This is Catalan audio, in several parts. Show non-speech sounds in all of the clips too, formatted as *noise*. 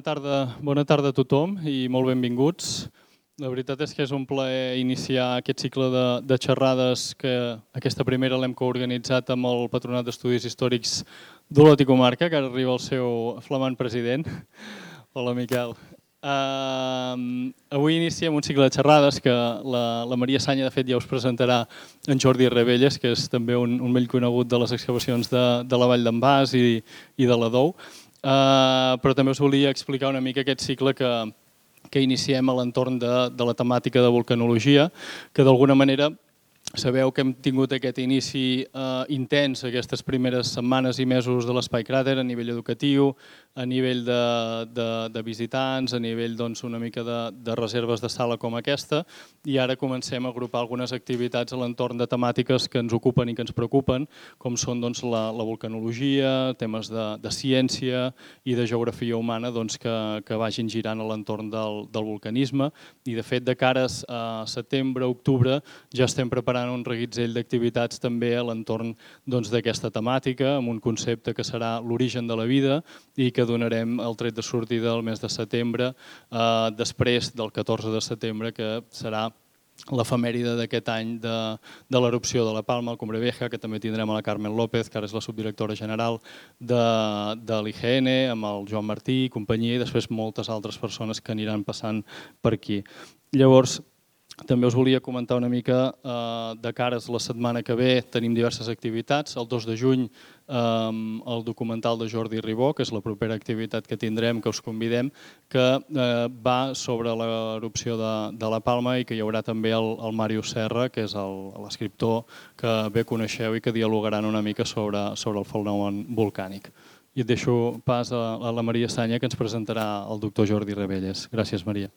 bona tarda, bona tarda a tothom i molt benvinguts. La veritat és que és un plaer iniciar aquest cicle de, de xerrades que aquesta primera l'hem coorganitzat amb el Patronat d'Estudis Històrics d'Olot i Comarca, que ara arriba el seu flamant president. Hola, Miquel. Uh, avui iniciem un cicle de xerrades que la, la Maria Sanya, de fet, ja us presentarà en Jordi Rebelles, que és també un, un vell conegut de les excavacions de, de la Vall d'en Bas i, i de la Dou. Uh, però també us volia explicar una mica aquest cicle que, que iniciem a l'entorn de, de la temàtica de vulcanologia, que d'alguna manera sabeu que hem tingut aquest inici eh, intens aquestes primeres setmanes i mesos de l'Espai Cràter a nivell educatiu, a nivell de, de, de visitants, a nivell doncs, una mica de, de reserves de sala com aquesta, i ara comencem a agrupar algunes activitats a l'entorn de temàtiques que ens ocupen i que ens preocupen, com són doncs, la, la vulcanologia, temes de, de ciència i de geografia humana doncs, que, que vagin girant a l'entorn del, del vulcanisme, i de fet de cares a setembre, octubre, ja estem preparant un reguitzell d'activitats també a l'entorn doncs, d'aquesta doncs, temàtica, amb un concepte que serà l'origen de la vida i que donarem el tret de sortida el mes de setembre, eh, després del 14 de setembre, que serà l'efemèride d'aquest any de, de l'erupció de la Palma, al Vieja, que també tindrem a la Carmen López, que ara és la subdirectora general de, de l'IGN, amb el Joan Martí i companyia, i després moltes altres persones que aniran passant per aquí. Llavors, també us volia comentar una mica eh, de cares la setmana que ve tenim diverses activitats. El 2 de juny eh, el documental de Jordi Ribó, que és la propera activitat que tindrem, que us convidem, que eh, va sobre l'erupció de, de la Palma i que hi haurà també el, el Màrius Serra, que és l'escriptor que bé coneixeu i que dialogaran una mica sobre, sobre el fenomen volcànic. I et deixo pas a, a la Maria Sanya, que ens presentarà el doctor Jordi Rebelles. Gràcies, Maria.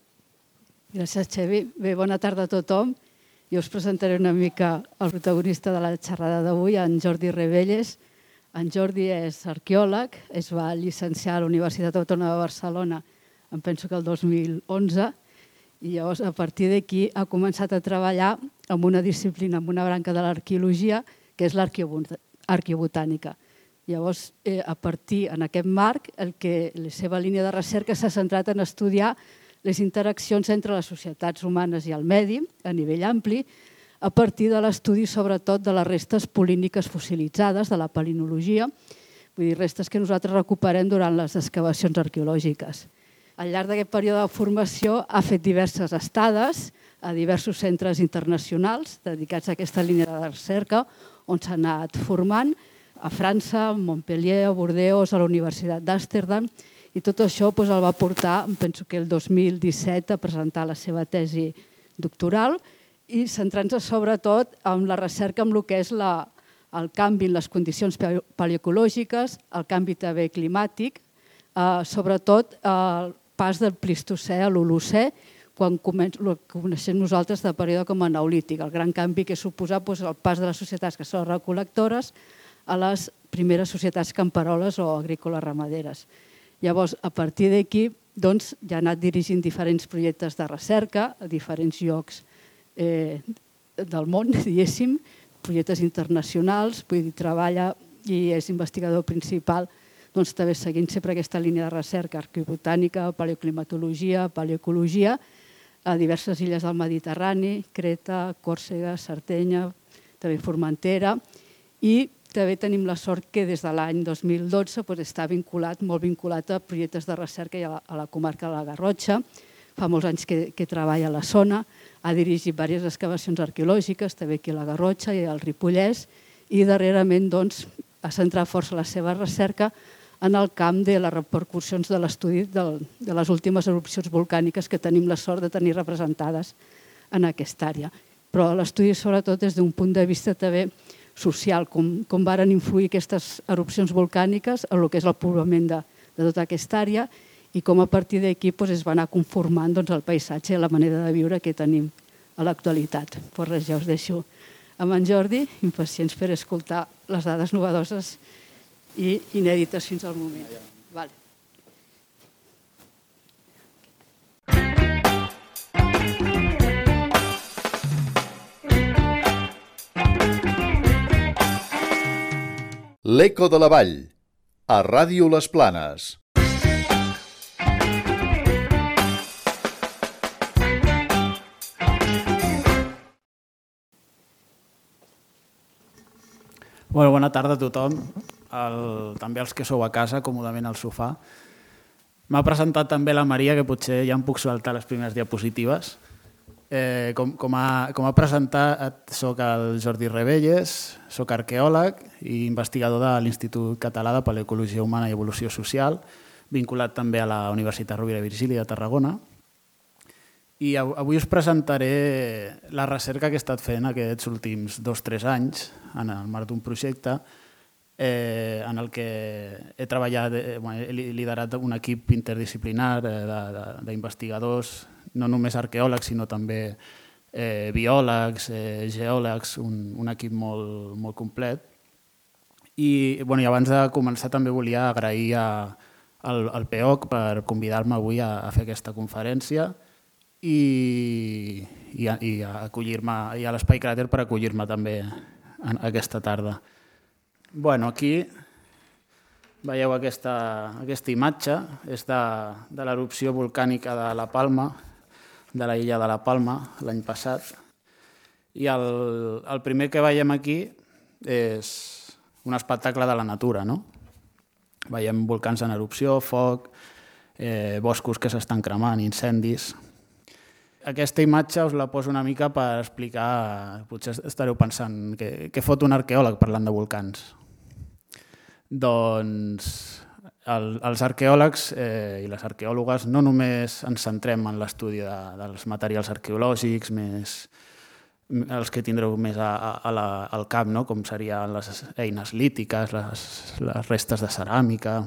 Gràcies, Xevi. Bé, bona tarda a tothom. Jo us presentaré una mica el protagonista de la xerrada d'avui, en Jordi Rebelles. En Jordi és arqueòleg, es va llicenciar a la Universitat Autònoma de Barcelona, em penso que el 2011, i llavors a partir d'aquí ha començat a treballar amb una disciplina, amb una branca de l'arqueologia, que és l'arqueobotànica. Llavors, eh, a partir, en aquest marc, el que la seva línia de recerca s'ha centrat en estudiar les interaccions entre les societats humanes i el medi a nivell ampli a partir de l'estudi sobretot de les restes políniques fossilitzades de la palinologia, vull dir, restes que nosaltres recuperem durant les excavacions arqueològiques. Al llarg d'aquest període de formació ha fet diverses estades a diversos centres internacionals dedicats a aquesta línia de recerca, on s'ha anat formant a França, a Montpellier, a Bordeus, a la Universitat d'Amsterdam, i tot això doncs, el va portar, penso que el 2017, a presentar la seva tesi doctoral i centrant-se sobretot en la recerca amb el que és la, el canvi en les condicions paleoecològiques, el canvi també climàtic, eh, sobretot el pas del Plistocè a l'Holocè, quan el que coneixem nosaltres de període com a neolític, el gran canvi que suposa doncs, el pas de les societats que són recol·lectores a les primeres societats camperoles o agrícoles ramaderes. Llavors, a partir d'aquí, doncs, ja ha anat dirigint diferents projectes de recerca a diferents llocs eh, del món, *laughs* diguéssim, projectes internacionals, vull dir, treballa i és investigador principal doncs, també seguint sempre aquesta línia de recerca, arqueobotànica, paleoclimatologia, paleoecologia, a diverses illes del Mediterrani, Creta, Còrsega, Sartenya, també Formentera, i també tenim la sort que des de l'any 2012 doncs, està vinculat, molt vinculat a projectes de recerca a la, a la comarca de la Garrotxa. Fa molts anys que, que treballa a la zona, ha dirigit diverses excavacions arqueològiques, també aquí a la Garrotxa i al Ripollès, i darrerament doncs, ha centrat força la seva recerca en el camp de les repercussions de l'estudi de, les últimes erupcions volcàniques que tenim la sort de tenir representades en aquesta àrea. Però l'estudi sobretot des d'un punt de vista també social, com, com varen influir aquestes erupcions volcàniques en el que és el poblament de, de tota aquesta àrea i com a partir d'aquí doncs, es va anar conformant doncs, el paisatge i la manera de viure que tenim a l'actualitat. Per res, ja us deixo amb en Jordi, impacients per escoltar les dades novedoses i inèdites fins al moment. L'Eco de la Vall, a Ràdio Les Planes. Bueno, bona tarda a tothom, el, també als que sou a casa, còmodament al sofà. M'ha presentat també la Maria, que potser ja em puc saltar les primeres diapositives. Eh, com, com, a, com a presentat, sóc el Jordi Rebelles, sóc arqueòleg i investigador de l'Institut Català de Paleoecologia Humana i Evolució Social, vinculat també a la Universitat Rovira i Virgili de Tarragona. I avui us presentaré la recerca que he estat fent aquests últims dos o tres anys en el marc d'un projecte eh, en el que he treballat, eh, bueno, he liderat un equip interdisciplinar eh, d'investigadors no només arqueòlegs, sinó també eh, biòlegs, eh, geòlegs, un, un equip molt, molt complet. I, bueno, I abans de començar també volia agrair a, al, al PEOC per convidar-me avui a, a fer aquesta conferència i, i, a, i a acollir-me i a l'Espai Cràter per acollir-me també en, aquesta tarda. Bueno, aquí veieu aquesta, aquesta imatge, és de, de l'erupció volcànica de la Palma, de la illa de la Palma l'any passat. I el, el primer que veiem aquí és un espectacle de la natura. No? Veiem volcans en erupció, foc, eh, boscos que s'estan cremant, incendis... Aquesta imatge us la poso una mica per explicar, potser estareu pensant, què, què fot un arqueòleg parlant de volcans? Doncs el, els arqueòlegs eh, i les arqueòlogues no només ens centrem en l'estudi de, dels materials arqueològics, més els que tindreu més a, a la, al cap, no? com serien les eines lítiques, les, les restes de ceràmica.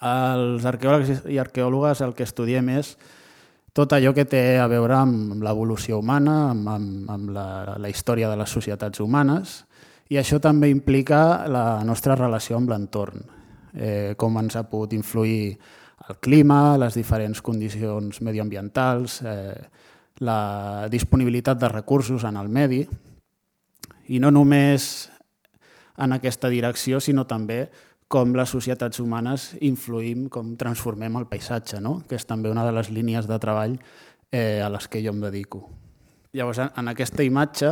Els arqueòlegs i arqueòlogues el que estudiem és tot allò que té a veure amb l'evolució humana, amb, amb, amb la, la història de les societats humanes, i això també implica la nostra relació amb l'entorn eh, com ens ha pogut influir el clima, les diferents condicions medioambientals, eh, la disponibilitat de recursos en el medi, i no només en aquesta direcció, sinó també com les societats humanes influïm, com transformem el paisatge, no? que és també una de les línies de treball eh, a les que jo em dedico. Llavors, en aquesta imatge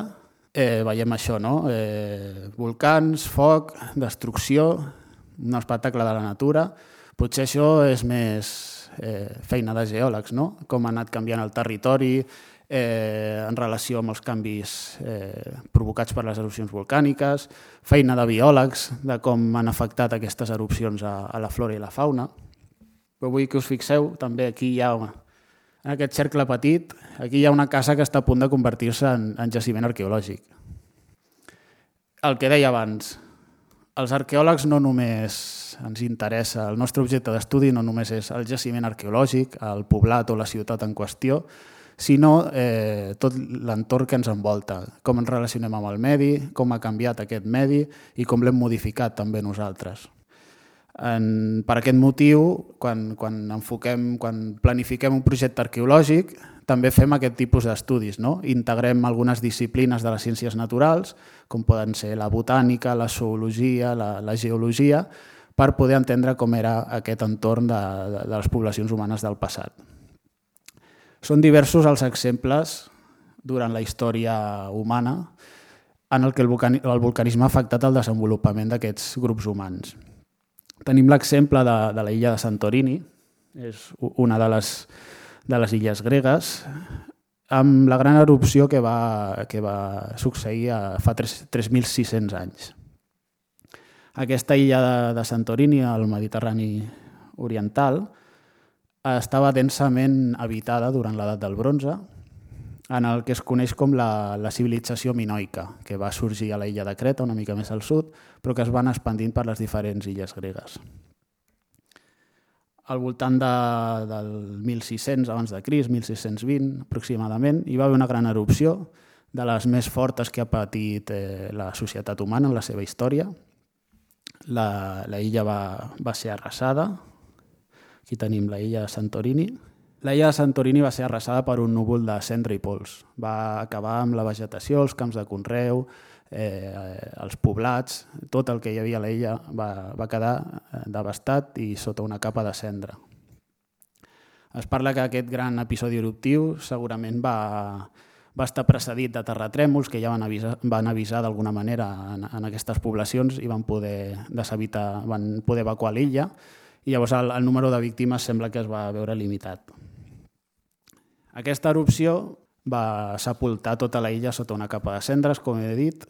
eh, veiem això, no? eh, volcans, foc, destrucció, un espectacle de la natura. Potser això és més eh, feina de geòlegs, no? com ha anat canviant el territori, eh, en relació amb els canvis eh, provocats per les erupcions volcàniques, feina de biòlegs de com han afectat aquestes erupcions a, a la flora i la fauna. Però vull que us fixeu, també aquí hi ha, aquest cercle petit, aquí hi ha una casa que està a punt de convertir-se en, en jaciment arqueològic. El que deia abans, els arqueòlegs no només ens interessa, el nostre objecte d'estudi no només és el jaciment arqueològic, el poblat o la ciutat en qüestió, sinó eh, tot l'entorn que ens envolta, com ens relacionem amb el medi, com ha canviat aquest medi i com l'hem modificat també nosaltres. En, per aquest motiu, quan, quan enfoquem, quan planifiquem un projecte arqueològic, també fem aquest tipus d'estudis. No? Integrem algunes disciplines de les ciències naturals, com poden ser la botànica, la zoologia, la, la geologia, per poder entendre com era aquest entorn de, de, de les poblacions humanes del passat. Són diversos els exemples durant la història humana en el que el, vulcanisme ha afectat el desenvolupament d'aquests grups humans. Tenim l'exemple de, de la illa de Santorini, és una de les de les illes gregues, amb la gran erupció que va, que va succeir fa 3.600 anys. Aquesta illa de, de Santorini, al Mediterrani oriental, estava densament habitada durant l'edat del bronze, en el que es coneix com la, la civilització minoica, que va sorgir a la illa de Creta, una mica més al sud, però que es van expandint per les diferents illes gregues al voltant de, del 1600 abans de Cris, 1620 aproximadament, hi va haver una gran erupció de les més fortes que ha patit eh, la societat humana en la seva història. La, la illa va, va ser arrasada. Aquí tenim la illa de Santorini. La illa de Santorini va ser arrasada per un núvol de cendra i pols. Va acabar amb la vegetació, els camps de conreu, eh, els poblats, tot el que hi havia a l'illa va, va quedar eh, devastat i sota una capa de cendra. Es parla que aquest gran episodi eruptiu segurament va, va estar precedit de terratrèmols que ja van avisar, van avisar d'alguna manera en, en aquestes poblacions i van poder deshabitar, van poder evacuar l'illa i llavors el, el número de víctimes sembla que es va veure limitat. Aquesta erupció va sepultar tota la illa sota una capa de cendres, com he dit,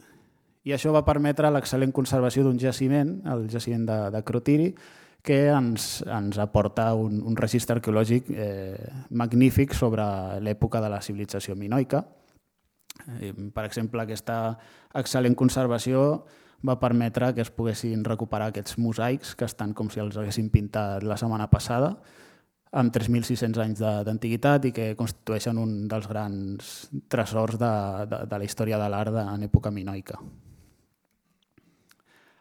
i això va permetre l'excel·lent conservació d'un jaciment, el jaciment de, de Crotiri, que ens, ens aporta un, un registre arqueològic eh, magnífic sobre l'època de la civilització minoica. Eh, per exemple, aquesta excel·lent conservació va permetre que es poguessin recuperar aquests mosaics que estan com si els haguessin pintat la setmana passada, amb 3.600 anys d'antiguitat i que constitueixen un dels grans tresors de, de, de la història de l'art en època minoica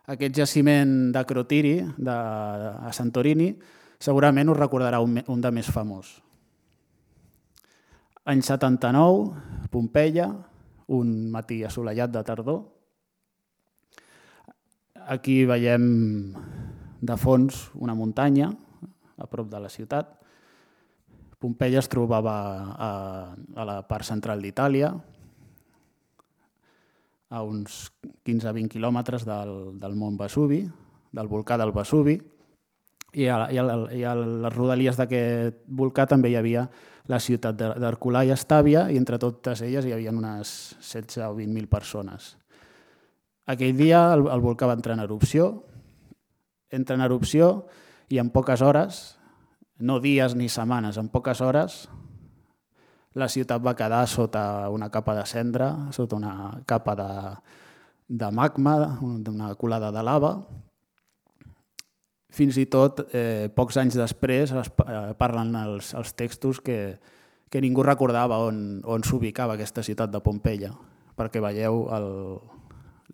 aquest jaciment d'Acrotiri, de, a Santorini, segurament us recordarà un, un de més famós. Any 79, Pompeia, un matí assolellat de tardor. Aquí veiem de fons una muntanya a prop de la ciutat. Pompeia es trobava a, a la part central d'Itàlia, a uns 15-20 quilòmetres del, del mont Vesuvi, del volcà del Vesuvi, i a, i a, i a les rodalies d'aquest volcà també hi havia la ciutat d'Arculà i Estàvia, i entre totes elles hi havia unes 16 o 20.000 persones. Aquell dia el, el volcà va entrar en erupció, entra en erupció i en poques hores, no dies ni setmanes, en poques hores, la ciutat va quedar sota una capa de cendra, sota una capa de, de magma, d'una colada de lava. Fins i tot, eh, pocs anys després, es eh, parlen els, els textos que, que ningú recordava on, on s'ubicava aquesta ciutat de Pompeia, perquè veieu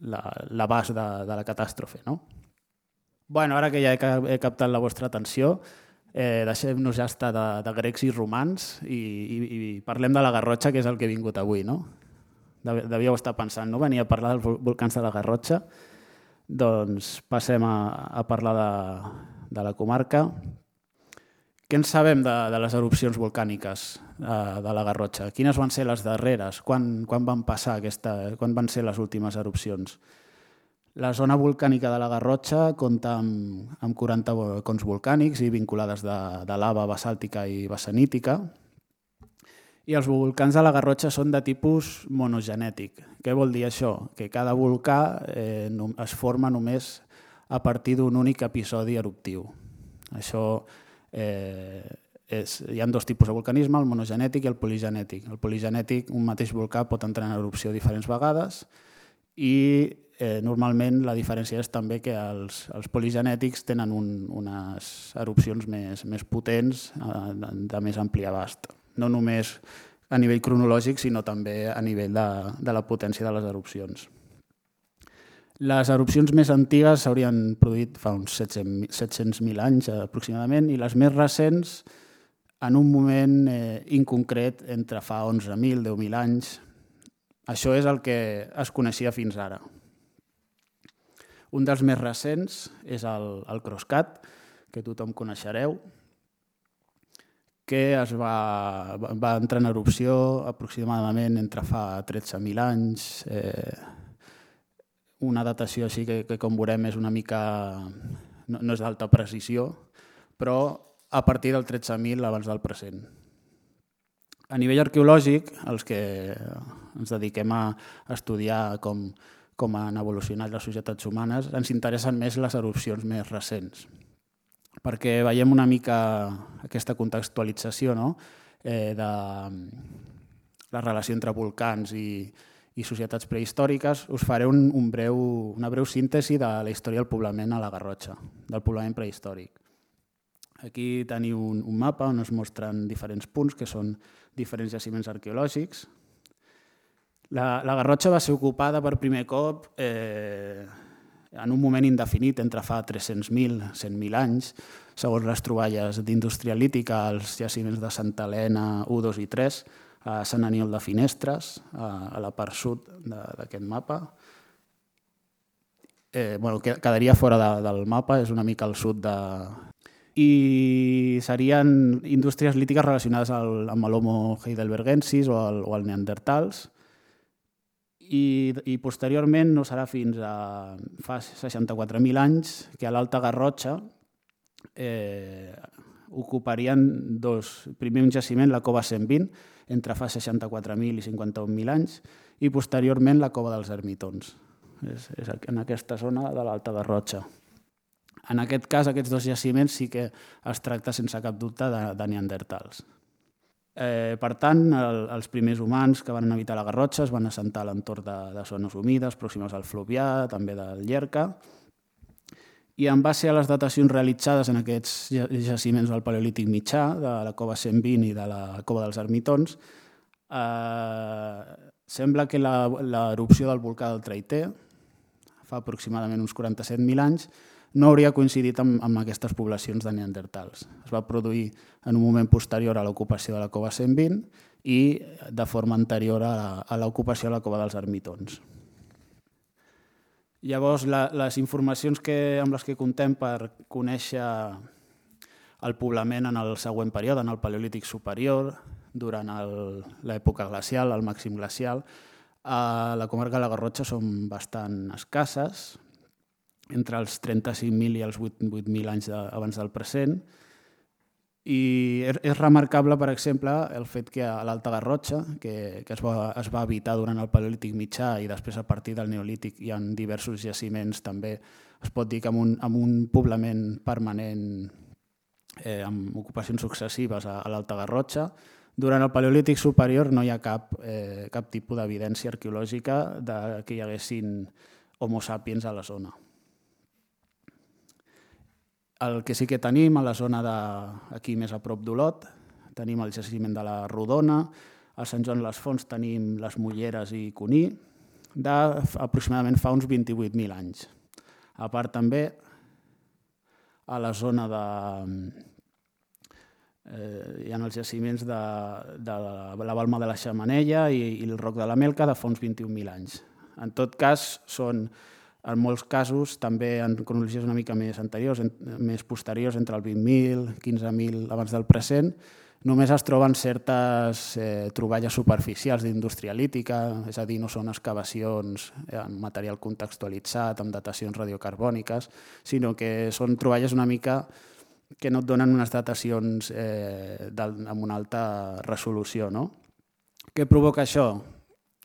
l'abast la, de, de la catàstrofe. No? Bueno, ara que ja he, captat la vostra atenció, eh, deixem-nos ja estar de, de grecs i romans i, i, i parlem de la Garrotxa, que és el que he vingut avui, no? Devíeu estar pensant, no? Venia a parlar dels volcans de la Garrotxa, doncs passem a, a parlar de, de la comarca. Què en sabem de, de les erupcions volcàniques eh, de la Garrotxa? Quines van ser les darreres? Quan, quan van passar aquesta, quan van ser les últimes erupcions? La zona volcànica de la Garrotxa compta amb, amb 40 volcans volcànics i vinculades de, de lava basàltica i basanítica. I els volcans de la Garrotxa són de tipus monogenètic. Què vol dir això? Que cada volcà eh, es forma només a partir d'un únic episodi eruptiu. Això eh, és, hi ha dos tipus de vulcanisme, el monogenètic i el poligenètic. El poligenètic, un mateix volcà pot entrar en erupció diferents vegades i eh, normalment la diferència és també que els, els poligenètics tenen un, unes erupcions més, més potents, eh, de, més ampli abast no només a nivell cronològic, sinó també a nivell de, de la potència de les erupcions. Les erupcions més antigues s'haurien produït fa uns 700.000 anys aproximadament i les més recents en un moment eh, inconcret entre fa 11.000, 10.000 anys. Això és el que es coneixia fins ara. Un dels més recents és el, el Croscat, que tothom coneixereu, que es va, va entrar en erupció aproximadament entre fa 13.000 anys, eh, una datació així que, que com veurem és una mica, no, no és d'alta precisió, però a partir del 13.000 abans del present. A nivell arqueològic, els que ens dediquem a estudiar com, com han evolucionat les societats humanes, ens interessen més les erupcions més recents perquè veiem una mica aquesta contextualització no? eh, de la relació entre volcans i, i societats prehistòriques, us faré un, un breu, una breu síntesi de la història del poblament a la Garrotxa, del poblament prehistòric. Aquí teniu un, un mapa on es mostren diferents punts, que són diferents jaciments arqueològics. La, la Garrotxa va ser ocupada per primer cop eh, en un moment indefinit entre fa 300.000 100.000 anys, segons les troballes d'industrialítica als jaciments de Santa Helena 1, 2 i 3, a Sant Aniol de Finestres, a la part sud d'aquest mapa. Eh, bueno, quedaria fora de, del mapa, és una mica al sud de... I serien indústries lítiques relacionades al, amb l'Homo heidelbergensis o el, o el Neandertals, i, i posteriorment no serà fins a fa 64.000 anys que a l'Alta Garrotxa eh, ocuparien dos, primer un jaciment, la cova 120, entre fa 64.000 i 51.000 anys, i posteriorment la cova dels ermitons. És, és en aquesta zona de l'Alta Garrotxa. En aquest cas, aquests dos jaciments sí que es tracta sense cap dubte de, de neandertals. Eh, per tant, el, els primers humans que van habitar la Garrotxa es van assentar a l'entorn de, de zones humides, pròximes al Fluvià, també del Llerca, i en base a les datacions realitzades en aquests jaciments del Paleolític mitjà, de la cova 120 i de la cova dels Ermitons, eh, sembla que l'erupció del volcà del Traiter, fa aproximadament uns 47.000 anys, no hauria coincidit amb, amb aquestes poblacions de neandertals. Es va produir en un moment posterior a l'ocupació de la cova 120 i de forma anterior a l'ocupació de la cova dels ermitons. Llavors, la, les informacions que, amb les que contem per conèixer el poblament en el següent període, en el Paleolític superior, durant l'època glacial, el màxim glacial, a la comarca de la Garrotxa són bastant escasses, entre els 35.000 i els 8.000 anys de, abans del present. I és remarcable, per exemple, el fet que a l'Alta Garrotxa, que, que es, va, es va habitar durant el Paleolític mitjà i després a partir del Neolític hi ha diversos jaciments també, es pot dir que amb un, amb un poblament permanent eh, amb ocupacions successives a, a l'Alta Garrotxa, durant el Paleolític superior no hi ha cap, eh, cap tipus d'evidència arqueològica de que hi haguessin homo sapiens a la zona. El que sí que tenim a la zona de, aquí més a prop d'Olot, tenim el jaciment de la Rodona, a Sant Joan les Fonts tenim les Mulleres i Cuní, d'aproximadament fa uns 28.000 anys. A part també, a la zona de... Eh, hi ha els jaciments de, de la Balma de la Xamanella i, i el Roc de la Melca de fa uns 21.000 anys. En tot cas, són en molts casos, també en cronologies una mica més anteriors, en, més posteriors, entre el 20.000, 15.000 abans del present, només es troben certes eh, troballes superficials d'indústria lítica, és a dir, no són excavacions amb material contextualitzat, amb datacions radiocarbòniques, sinó que són troballes una mica que no et donen unes datacions eh, amb una alta resolució. No? Què provoca això?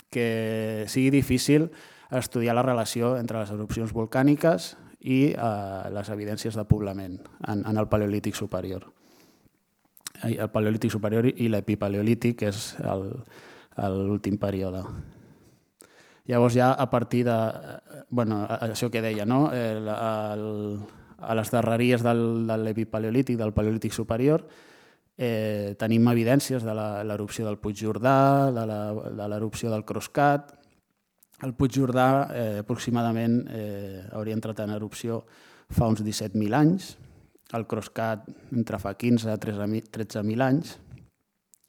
Que sigui difícil estudiar la relació entre les erupcions volcàniques i eh, les evidències de poblament en, en el paleolític superior. El paleolític superior i l'epipaleolític, que és l'últim període. Llavors ja a partir de... bueno, això que deia, no? El, el, a les darreries del, de l'epipaleolític, del paleolític superior, eh, tenim evidències de l'erupció del Puig Jordà, de l'erupció del Croscat. El Puig Jordà eh, aproximadament eh, hauria entrat en erupció fa uns 17.000 anys, el Croscat entre fa 15 a 13.000 anys,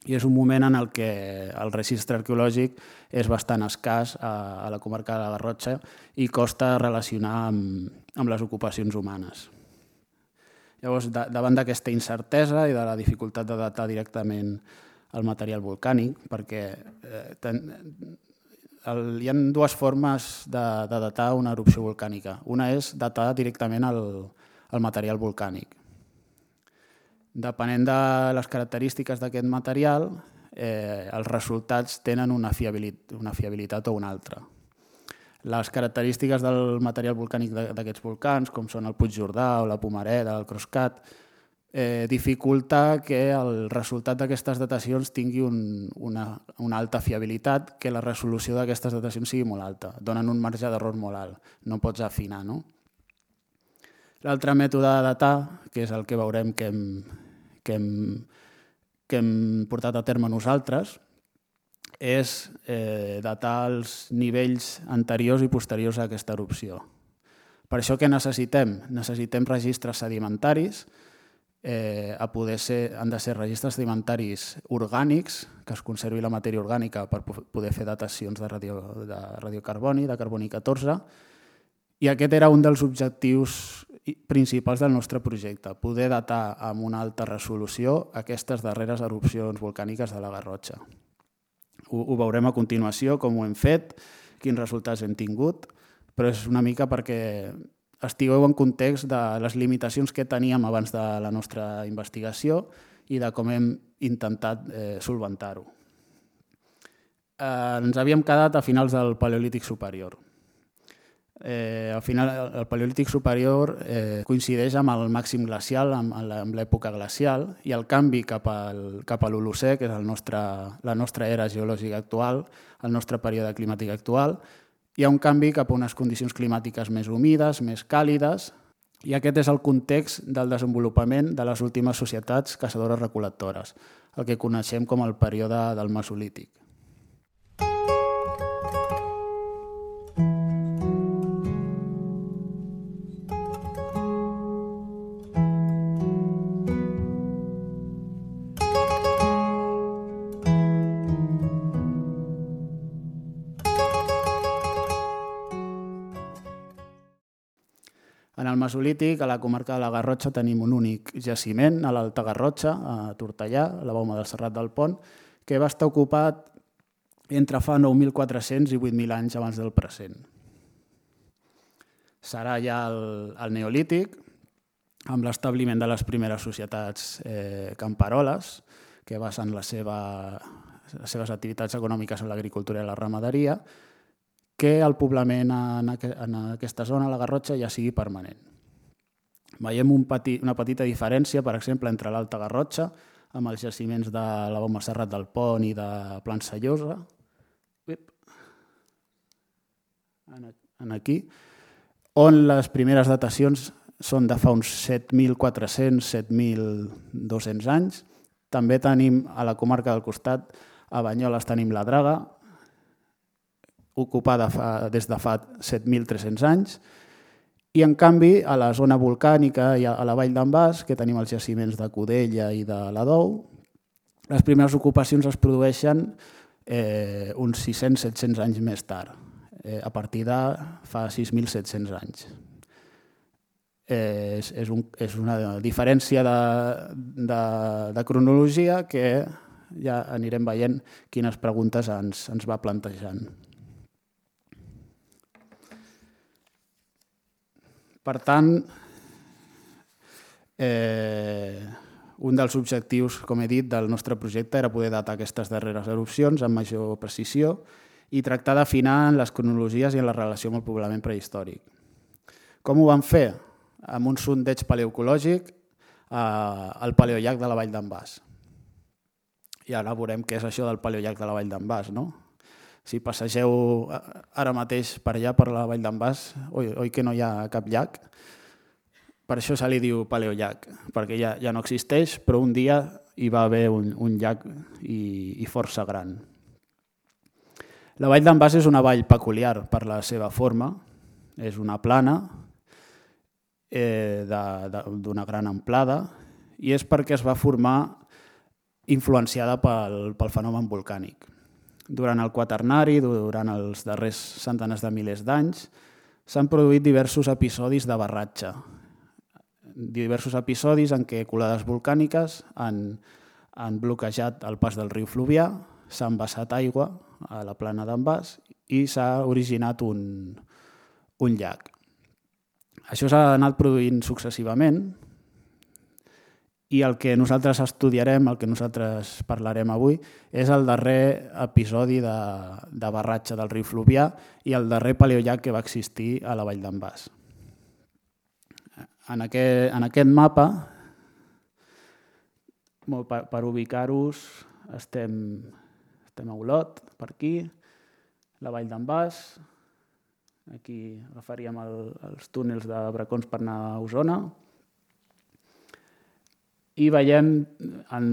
i és un moment en el que el registre arqueològic és bastant escàs a, a la comarca de la Garrotxa i costa relacionar amb, amb les ocupacions humanes. Llavors, de, davant d'aquesta incertesa i de la dificultat de datar directament el material volcànic, perquè eh, ten, el, hi ha dues formes de, de datar una erupció volcànica. Una és datar directament el, el material volcànic. Depenent de les característiques d'aquest material, eh, els resultats tenen una fiabilitat, una fiabilitat o una altra. Les característiques del material volcànic d'aquests volcans, com són el Puig Jordà o la Pomareda, el Croscat, eh, dificulta que el resultat d'aquestes datacions tingui un, una, una alta fiabilitat, que la resolució d'aquestes datacions sigui molt alta. Donen un marge d'error molt alt, no pots afinar. No? L'altre mètode de datar, que és el que veurem que hem, que hem, que hem portat a terme nosaltres, és eh, datar els nivells anteriors i posteriors a aquesta erupció. Per això què necessitem? Necessitem registres sedimentaris, eh, a poder ser, han de ser registres sedimentaris orgànics, que es conservi la matèria orgànica per poder fer datacions de, radio, de radiocarboni, de carboni 14, i aquest era un dels objectius principals del nostre projecte, poder datar amb una alta resolució aquestes darreres erupcions volcàniques de la Garrotxa. Ho, ho veurem a continuació, com ho hem fet, quins resultats hem tingut, però és una mica perquè estigueu en context de les limitacions que teníem abans de la nostra investigació i de com hem intentat eh, solventar-ho. Eh, ens havíem quedat a finals del Paleolític superior. Eh, al final, el Paleolític superior eh, coincideix amb el màxim glacial, amb, amb l'època glacial, i el canvi cap, al, cap a l'Holocè, que és el nostre, la nostra era geològica actual, el nostre període climàtic actual, hi ha un canvi cap a unes condicions climàtiques més humides, més càlides, i aquest és el context del desenvolupament de les últimes societats caçadores-recol·lectores, el que coneixem com el període del Mesolític. Mesolític, a la comarca de la Garrotxa tenim un únic jaciment, a l'Alta Garrotxa, a Tortellà, a la Bauma del Serrat del Pont, que va estar ocupat entre fa 9.400 i 8.000 anys abans del present. Serà ja el, el Neolític, amb l'establiment de les primeres societats eh, camperoles, que basen la seva, les seves activitats econòmiques en l'agricultura i la ramaderia, que el poblament en, en aquesta zona, la Garrotxa, ja sigui permanent. Veiem un pati, una petita diferència, per exemple, entre l'Alta Garrotxa, amb els jaciments de la Boma Serrat del Pont i de Plancellosa, en aquí, on les primeres datacions són de fa uns 7.400, 7.200 anys. També tenim a la comarca del costat, a Banyoles tenim la Draga, ocupada fa, des de fa 7.300 anys, i en canvi, a la zona volcànica i a la vall d'en Bas, que tenim els jaciments de Codella i de la Dou, les primeres ocupacions es produeixen eh, uns 600-700 anys més tard, eh, a partir de fa 6.700 anys. Eh, és, és, un, és una diferència de, de, de cronologia que ja anirem veient quines preguntes ens, ens va plantejant. Per tant, eh, Un dels objectius, com he dit, del nostre projecte era poder datar aquestes darreres erupcions amb major precisió i tractar d'afinar en les cronologies i en la relació amb el poblament prehistòric. Com ho vam fer? Amb un sondeig paleoecològic eh, al paleollac de la Vall d'en Bas. I ara veurem què és això del paleollac de la Vall d'en Bas, no? Si passegeu eh, ara mateix per allà, per la Vall d'en Bas, oi, oi que no hi ha cap llac? Per això se li diu paleollac, perquè ja, ja no existeix, però un dia hi va haver un, un llac i, i força gran. La vall d'en Bas és una vall peculiar per la seva forma, és una plana eh, d'una gran amplada i és perquè es va formar influenciada pel, pel fenomen volcànic. Durant el quaternari, durant els darrers centenars de milers d'anys, s'han produït diversos episodis de barratge, diversos episodis en què colades volcàniques han, han bloquejat el pas del riu Fluvià, s'ha envasat aigua a la plana d'envàs i s'ha originat un, un llac. Això s'ha anat produint successivament i el que nosaltres estudiarem, el que nosaltres parlarem avui, és el darrer episodi de, de barratge del riu Fluvià i el darrer paleollac que va existir a la vall d'en Bas. En aquest, en aquest mapa, per, per ubicar-vos, estem, estem a Olot, per aquí, la Vall d'en Bas, aquí agafaríem el, els túnels de Bracons per anar a Osona, i veiem en,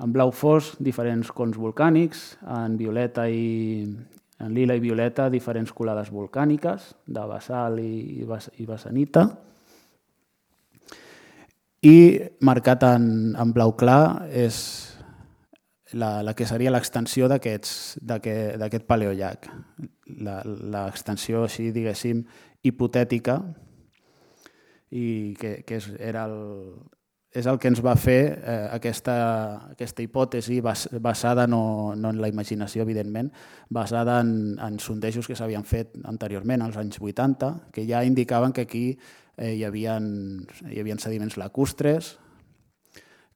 en blau fos diferents cons volcànics, en violeta i en lila i violeta diferents colades volcàniques de basal i, i, bas, i basanita i marcat en, en blau clar és la, la que seria l'extensió d'aquest paleollac. L'extensió, així diguéssim, hipotètica i que, que és, era el, és el que ens va fer eh, aquesta, aquesta hipòtesi bas, basada no, no en la imaginació, evidentment, basada en, en sondejos que s'havien fet anteriorment, als anys 80, que ja indicaven que aquí eh, hi, havia, hi havia sediments lacustres,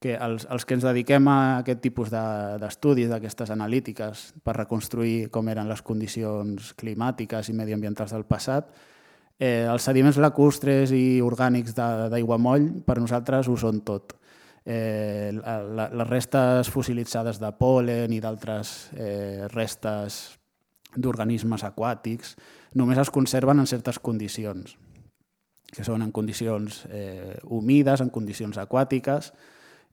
que els, els que ens dediquem a aquest tipus d'estudis, de, d'aquestes analítiques, per reconstruir com eren les condicions climàtiques i mediambientals del passat, eh, els sediments lacustres i orgànics d'aiguamoll per nosaltres ho són tot. Eh, la, les restes fossilitzades de polen i d'altres eh, restes d'organismes aquàtics només es conserven en certes condicions que són en condicions eh, humides, en condicions aquàtiques,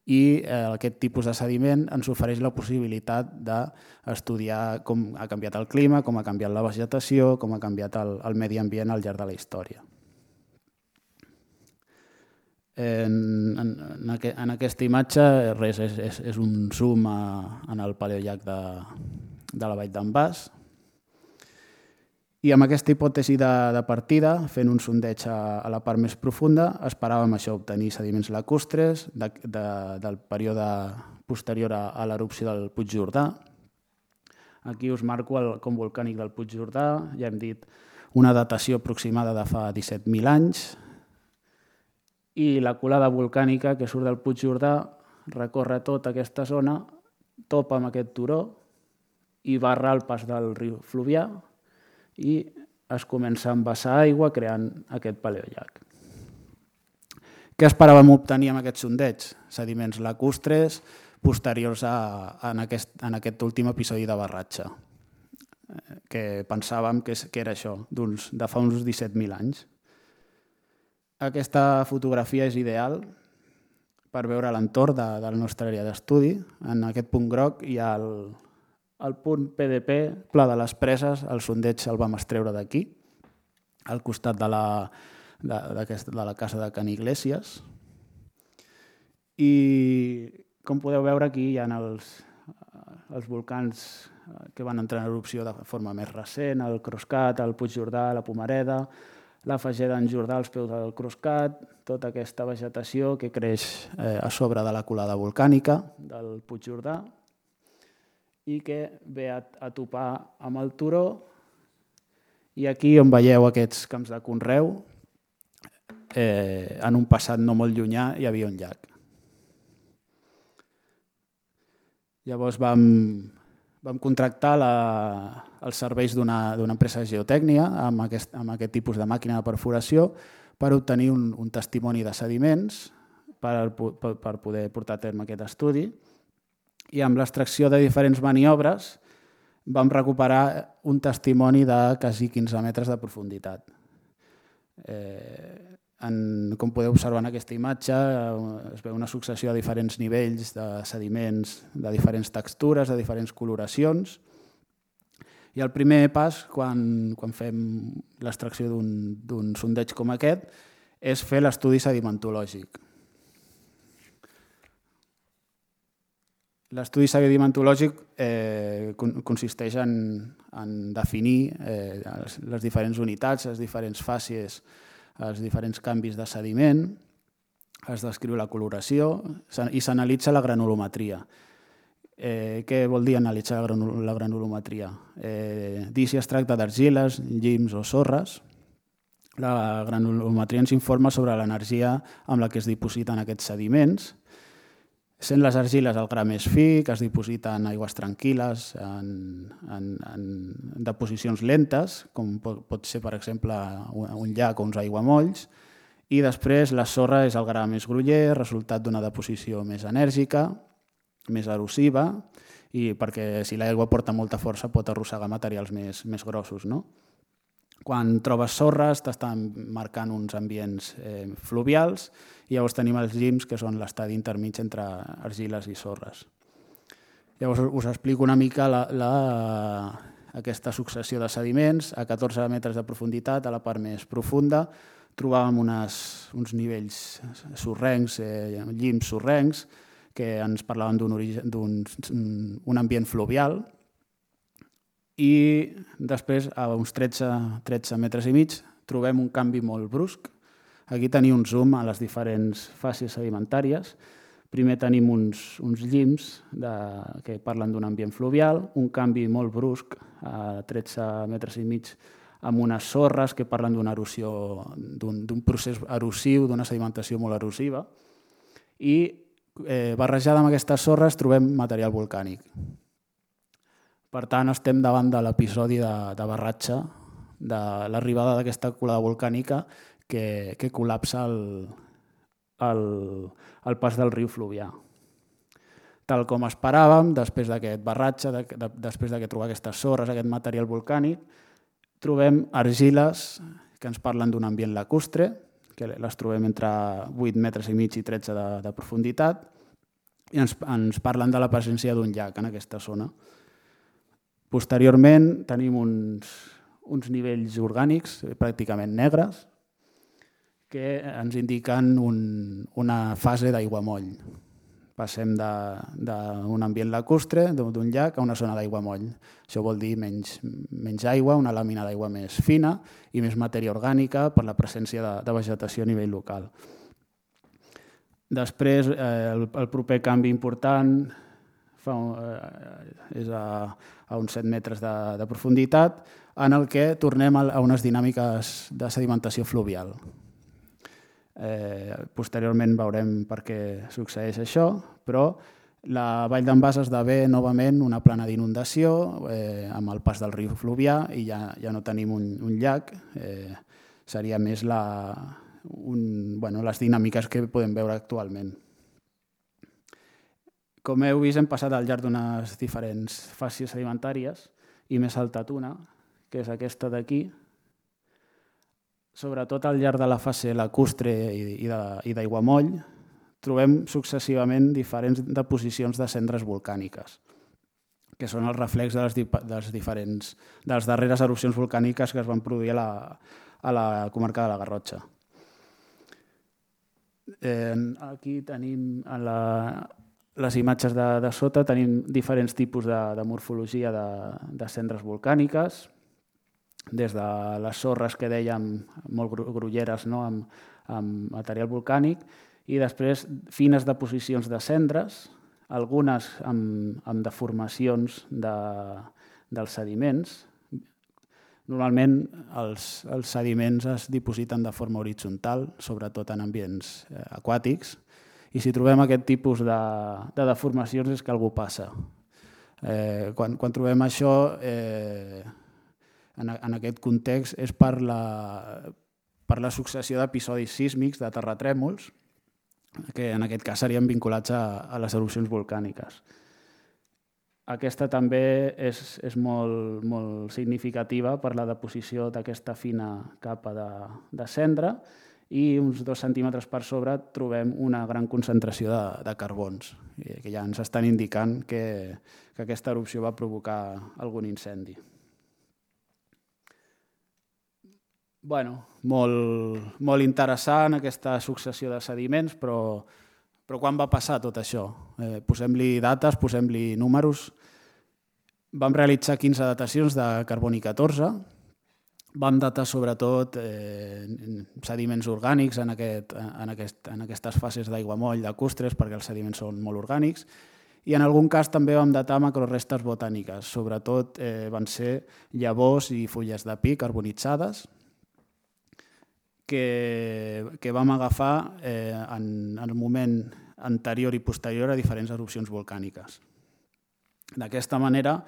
i eh, aquest tipus de sediment ens ofereix la possibilitat d'estudiar com ha canviat el clima, com ha canviat la vegetació, com ha canviat el, el medi ambient al llarg de la història. En, en, en, aqu en aquesta imatge res, és, és, és un zoom a, en el paleollac de, de la Vall d'en Bas, i amb aquesta hipòtesi de, de partida, fent un sondeig a, a la part més profunda, esperàvem això, obtenir sediments lacustres de, de, del període posterior a, a l'erupció del Puig Jordà. Aquí us marco el com volcànic del Puig Jordà, ja hem dit una datació aproximada de fa 17.000 anys, i la colada volcànica que surt del Puig Jordà recorre tota aquesta zona, topa amb aquest turó i barra el pas del riu Fluvià, i es comença a envasar aigua creant aquest paleollac. Què esperàvem obtenir amb aquest sondeig? Sediments lacustres posteriors a, a, en, aquest, en aquest últim episodi de barratge, que pensàvem que, que era això, de fa uns 17.000 anys. Aquesta fotografia és ideal per veure l'entorn de, de la nostra àrea d'estudi. En aquest punt groc hi ha el, el punt PDP, Pla de les Preses, el sondeig el vam estreure d'aquí, al costat de la, de, de la casa de Can Iglesias. I com podeu veure aquí hi ha els, els volcans que van entrar en erupció de forma més recent, el Croscat, el Puig Jordà, la Pomareda, la Fageda en Jordà als peus del Croscat, tota aquesta vegetació que creix eh, a sobre de la colada volcànica del Puig Jordà, i que ve a, a topar amb el turó i aquí on veieu aquests camps de conreu, eh, en un passat no molt llunyà hi havia un llac. Llavors vam, vam contractar la, els serveis d'una empresa de geotècnia amb aquest, amb aquest tipus de màquina de perforació per obtenir un, un testimoni de sediments per, per, per poder portar a terme aquest estudi i amb l'extracció de diferents maniobres vam recuperar un testimoni de quasi 15 metres de profunditat. Eh, en, com podeu observar en aquesta imatge, eh, es veu una successió de diferents nivells de sediments, de diferents textures, de diferents coloracions. I el primer pas, quan, quan fem l'extracció d'un sondeig com aquest, és fer l'estudi sedimentològic. L'estudi sedimentològic eh, consisteix en, en definir eh, les, les diferents unitats, les diferents fases els diferents canvis de sediment, es descriu la coloració i s'analitza la granulometria. Eh, què vol dir analitzar la granulometria? Eh, dir si es tracta d'argiles, llims o sorres. La granulometria ens informa sobre l'energia amb la que es dipositen aquests sediments Sent les argiles el gra més fi, que es diposita en aigües tranquil·les, en, en, en deposicions lentes, com pot, pot ser, per exemple, un llac o uns aiguamolls, i després la sorra és el gra més gruller, resultat d'una deposició més enèrgica, més erosiva, i perquè si l'aigua porta molta força pot arrossegar materials més, més grossos. No? Quan trobes sorres t'estan marcant uns ambients eh, fluvials i llavors tenim els llims, que són l'estadi intermig entre argiles i sorres. Llavors us explico una mica la, la, aquesta successió de sediments a 14 metres de profunditat, a la part més profunda, trobàvem unes, uns nivells sorrencs, eh, llims sorrencs, que ens parlaven d'un un ambient fluvial, i després, a uns 13, 13 metres i mig, trobem un canvi molt brusc. Aquí tenim un zoom a les diferents fases sedimentàries. Primer tenim uns, uns llims de, que parlen d'un ambient fluvial, un canvi molt brusc a 13 metres i mig amb unes sorres que parlen d'una erosió, d'un procés erosiu, d'una sedimentació molt erosiva, i eh, barrejada amb aquestes sorres trobem material volcànic. Per tant, estem davant de l'episodi de, de barratge, de l'arribada d'aquesta colada volcànica que, que col·lapsa el, el, el pas del riu Fluvià. Tal com esperàvem, després d'aquest barratge, de, de, després de trobar aquestes sorres, aquest material volcànic, trobem argiles que ens parlen d'un ambient lacustre, que les trobem entre 8 metres i mig i 13 de, de profunditat, i ens, ens parlen de la presència d'un llac en aquesta zona. Posteriorment tenim uns, uns nivells orgànics pràcticament negres que ens indiquen un, una fase d'aiguamoll. Passem d'un ambient lacustre, d'un llac, a una zona d'aiguamoll. Això vol dir menys, menys aigua, una làmina d'aigua més fina i més matèria orgànica per la presència de, de vegetació a nivell local. Després, eh, el, el proper canvi important fa, eh, és a, a uns 7 metres de, de profunditat, en el que tornem a, unes dinàmiques de sedimentació fluvial. Eh, posteriorment veurem per què succeeix això, però la vall d'en Bas esdevé novament una plana d'inundació eh, amb el pas del riu Fluvià i ja, ja no tenim un, un llac, eh, seria més la, un, bueno, les dinàmiques que podem veure actualment. Com heu vist, hem passat al llarg d'unes diferents fases sedimentàries i m'he saltat una, que és aquesta d'aquí. Sobretot al llarg de la fase lacustre i d'aiguamoll, trobem successivament diferents deposicions de cendres volcàniques, que són els reflex de les, de les diferents, de les darreres erupcions volcàniques que es van produir a la, a la comarca de la Garrotxa. Eh, aquí tenim a la, les imatges de, de sota tenim diferents tipus de, de morfologia de, de cendres volcàniques, des de les sorres que dèiem molt grulleres no? amb, amb material volcànic, i després fines deposicions de cendres, algunes amb, amb deformacions de, dels sediments. Normalment els, els sediments es dipositen de forma horitzontal, sobretot en ambients eh, aquàtics, i si trobem aquest tipus de, de deformacions és que algú passa. Eh, quan, quan trobem això, eh, en, en aquest context, és per la, per la successió d'episodis sísmics, de terratrèmols, que en aquest cas serien vinculats a, a les erupcions volcàniques. Aquesta també és, és molt, molt significativa per la deposició d'aquesta fina capa de, de cendra i uns dos centímetres per sobre trobem una gran concentració de, de carbons, que ja ens estan indicant que, que aquesta erupció va provocar algun incendi. bueno, molt, molt interessant aquesta successió de sediments, però, però quan va passar tot això? Eh, posem-li dates, posem-li números. Vam realitzar 15 datacions de carboni 14, vam datar sobretot eh, sediments orgànics en, aquest, en, aquest, en aquestes fases d'aigua moll, de costres, perquè els sediments són molt orgànics, i en algun cas també vam datar macrorestes botàniques, sobretot eh, van ser llavors i fulles de pi carbonitzades, que, que vam agafar eh, en, en el moment anterior i posterior a diferents erupcions volcàniques. D'aquesta manera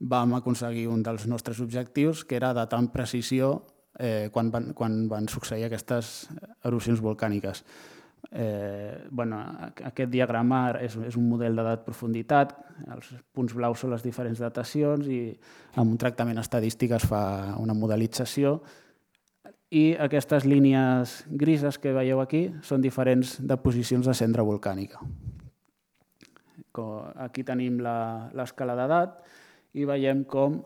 vam aconseguir un dels nostres objectius, que era datar amb precisió eh, quan, van, quan van succeir aquestes erupcions volcàniques. Eh, bueno, aquest diagrama és, és un model d'edat profunditat, els punts blaus són les diferents datacions i amb un tractament estadístic es fa una modelització i aquestes línies grises que veieu aquí són diferents deposicions de cendra volcànica. Aquí tenim l'escala d'edat i veiem com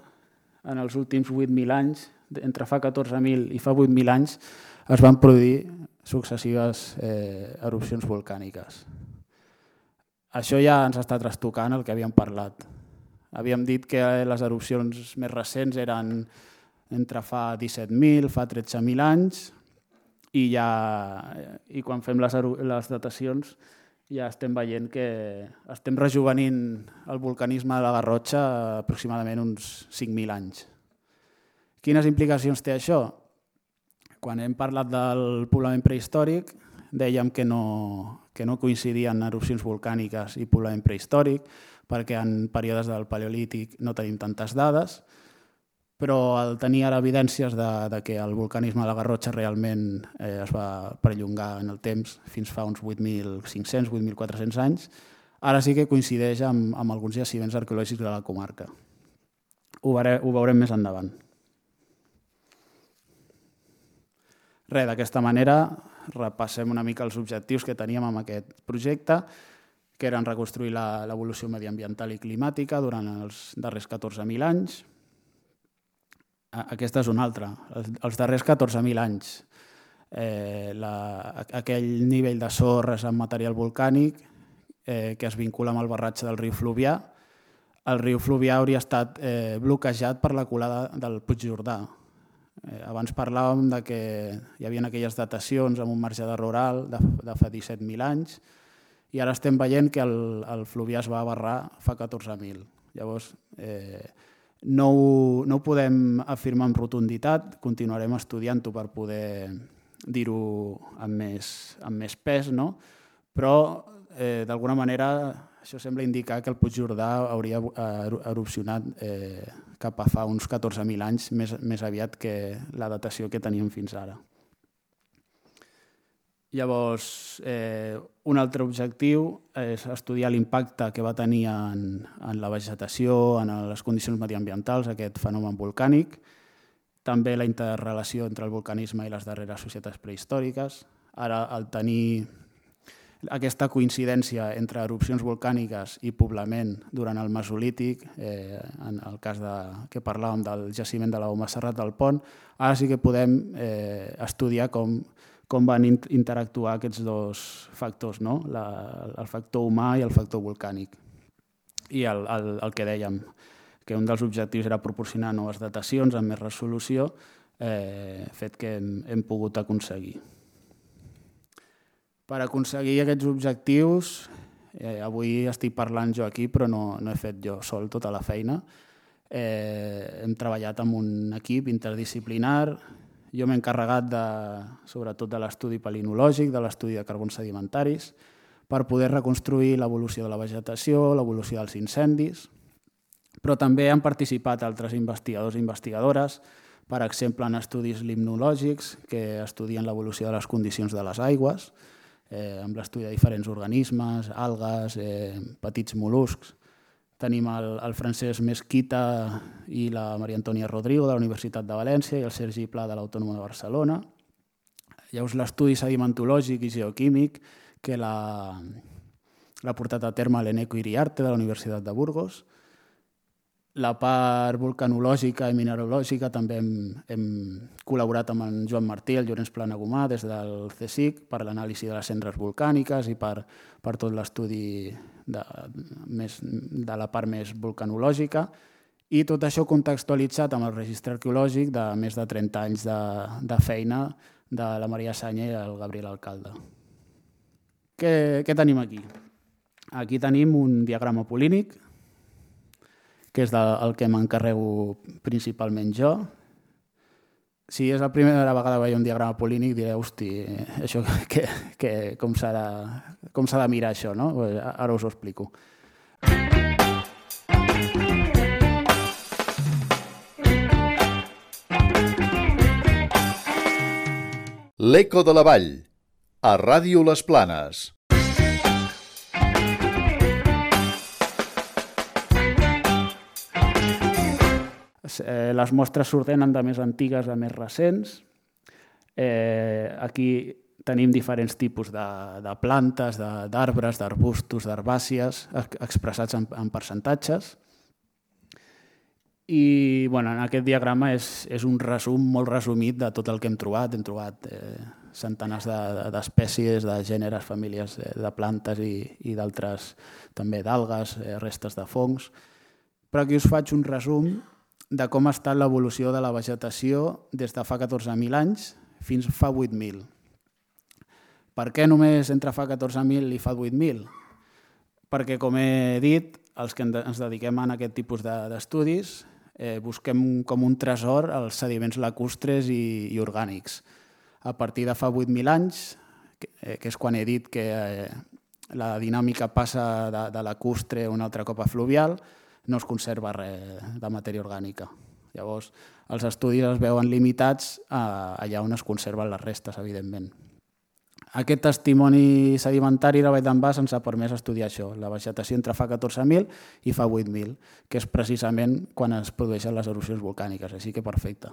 en els últims 8.000 anys, entre fa 14.000 i fa 8.000 anys, es van produir successives eh, erupcions volcàniques. Això ja ens està trastocant el que havíem parlat. Havíem dit que les erupcions més recents eren entre fa 17.000, fa 13.000 anys, i, ja, i quan fem les, les datacions ja estem veient que estem rejuvenint el volcanisme de la Garrotxa aproximadament uns 5.000 anys. Quines implicacions té això? Quan hem parlat del poblament prehistòric, dèiem que no, que no coincidien erupcions volcàniques i poblament prehistòric, perquè en períodes del Paleolític no tenim tantes dades, però el tenir ara evidències de, de que el volcanisme de la Garrotxa realment eh, es va perllongar en el temps fins fa uns 8.500, 8.400 anys, ara sí que coincideix amb, amb alguns jaciments arqueològics de la comarca. Ho, veure, ho veurem més endavant. Res, d'aquesta manera repassem una mica els objectius que teníem amb aquest projecte, que eren reconstruir l'evolució mediambiental i climàtica durant els darrers 14.000 anys, aquesta és una altra. Els, darrers 14.000 anys, eh, la, aquell nivell de sorres amb material volcànic eh, que es vincula amb el barratge del riu Fluvià, el riu Fluvià hauria estat eh, bloquejat per la colada del Puig Jordà. Eh, abans parlàvem de que hi havia aquelles datacions amb un marge de rural de, de fa 17.000 anys i ara estem veient que el, el Fluvià es va barrar fa 14.000. Llavors, eh, no ho, no ho podem afirmar amb rotunditat, continuarem estudiant-ho per poder dir-ho amb, més, amb més pes, no? però eh, d'alguna manera això sembla indicar que el Puig Jordà hauria erupcionat eh, cap a fa uns 14.000 anys, més, més aviat que la datació que teníem fins ara. Llavors, eh, un altre objectiu és estudiar l'impacte que va tenir en, en la vegetació, en les condicions mediambientals, aquest fenomen volcànic, també la interrelació entre el volcanisme i les darreres societats prehistòriques. Ara, al tenir aquesta coincidència entre erupcions volcàniques i poblament durant el Mesolític, eh, en el cas de, que parlàvem del jaciment de la Serrat del Pont, ara sí que podem eh, estudiar com com van interactuar aquests dos factors, no? la, el factor humà i el factor volcànic. I el, el, el que dèiem, que un dels objectius era proporcionar noves datacions amb més resolució, eh, fet que hem, hem pogut aconseguir. Per aconseguir aquests objectius, eh, avui estic parlant jo aquí, però no, no he fet jo sol tota la feina, eh, hem treballat amb un equip interdisciplinar, jo m'he encarregat de, sobretot de l'estudi palinològic, de l'estudi de carbons sedimentaris, per poder reconstruir l'evolució de la vegetació, l'evolució dels incendis, però també han participat altres investigadors i investigadores, per exemple, en estudis limnològics que estudien l'evolució de les condicions de les aigües, eh, amb l'estudi de diferents organismes, algues, eh, petits mol·luscs. Tenim el, el Francesc Mesquita i la Maria Antònia Rodrigo de la Universitat de València i el Sergi Pla de l'Autònoma de Barcelona. Llavors l'estudi sedimentològic i geoquímic que l'ha portat a terme l'Eneco Iriarte de la Universitat de Burgos la part vulcanològica i mineralògica també hem, hem col·laborat amb en Joan Martí, el Llorenç Planagumà, des del CSIC, per l'anàlisi de les cendres volcàniques i per, per tot l'estudi de, més, de la part més vulcanològica. I tot això contextualitzat amb el registre arqueològic de més de 30 anys de, de feina de la Maria Sanya i el Gabriel Alcalde. Què, què tenim aquí? Aquí tenim un diagrama polínic que és del que m'encarrego principalment jo. Si és la primera vegada que veig un diagrama polínic, diré, hosti, això *laughs* que, que, com s'ha de, de mirar això, no? Ara us ho explico. L'Eco de la Vall, a Ràdio Les Planes. Eh, les mostres s'ordenen de més antigues a més recents. Eh, aquí tenim diferents tipus de, de plantes, d'arbres, d'arbustos, d'herbàcies, expressats en, en percentatges. I bueno, en aquest diagrama és, és un resum molt resumit de tot el que hem trobat. Hem trobat eh, centenars d'espècies, de, de gèneres, famílies de, de plantes i, i d'altres també d'algues, eh, restes de fongs. Però aquí us faig un resum de com ha estat l'evolució de la vegetació des de fa 14.000 anys fins fa 8.000. Per què només entre fa 14.000 i fa 8.000? Perquè, com he dit, els que ens dediquem a aquest tipus d'estudis eh, busquem com un tresor els sediments lacustres i, i orgànics. A partir de fa 8.000 anys, que, eh, que és quan he dit que eh, la dinàmica passa de, de lacustre un altre cop a fluvial, no es conserva res de matèria orgànica. Llavors, els estudis es veuen limitats a, allà on es conserven les restes, evidentment. Aquest testimoni sedimentari de la Vall d'en Bas ens ha permès estudiar això, la vegetació entre fa 14.000 i fa 8.000, que és precisament quan es produeixen les erupcions volcàniques, així que perfecte.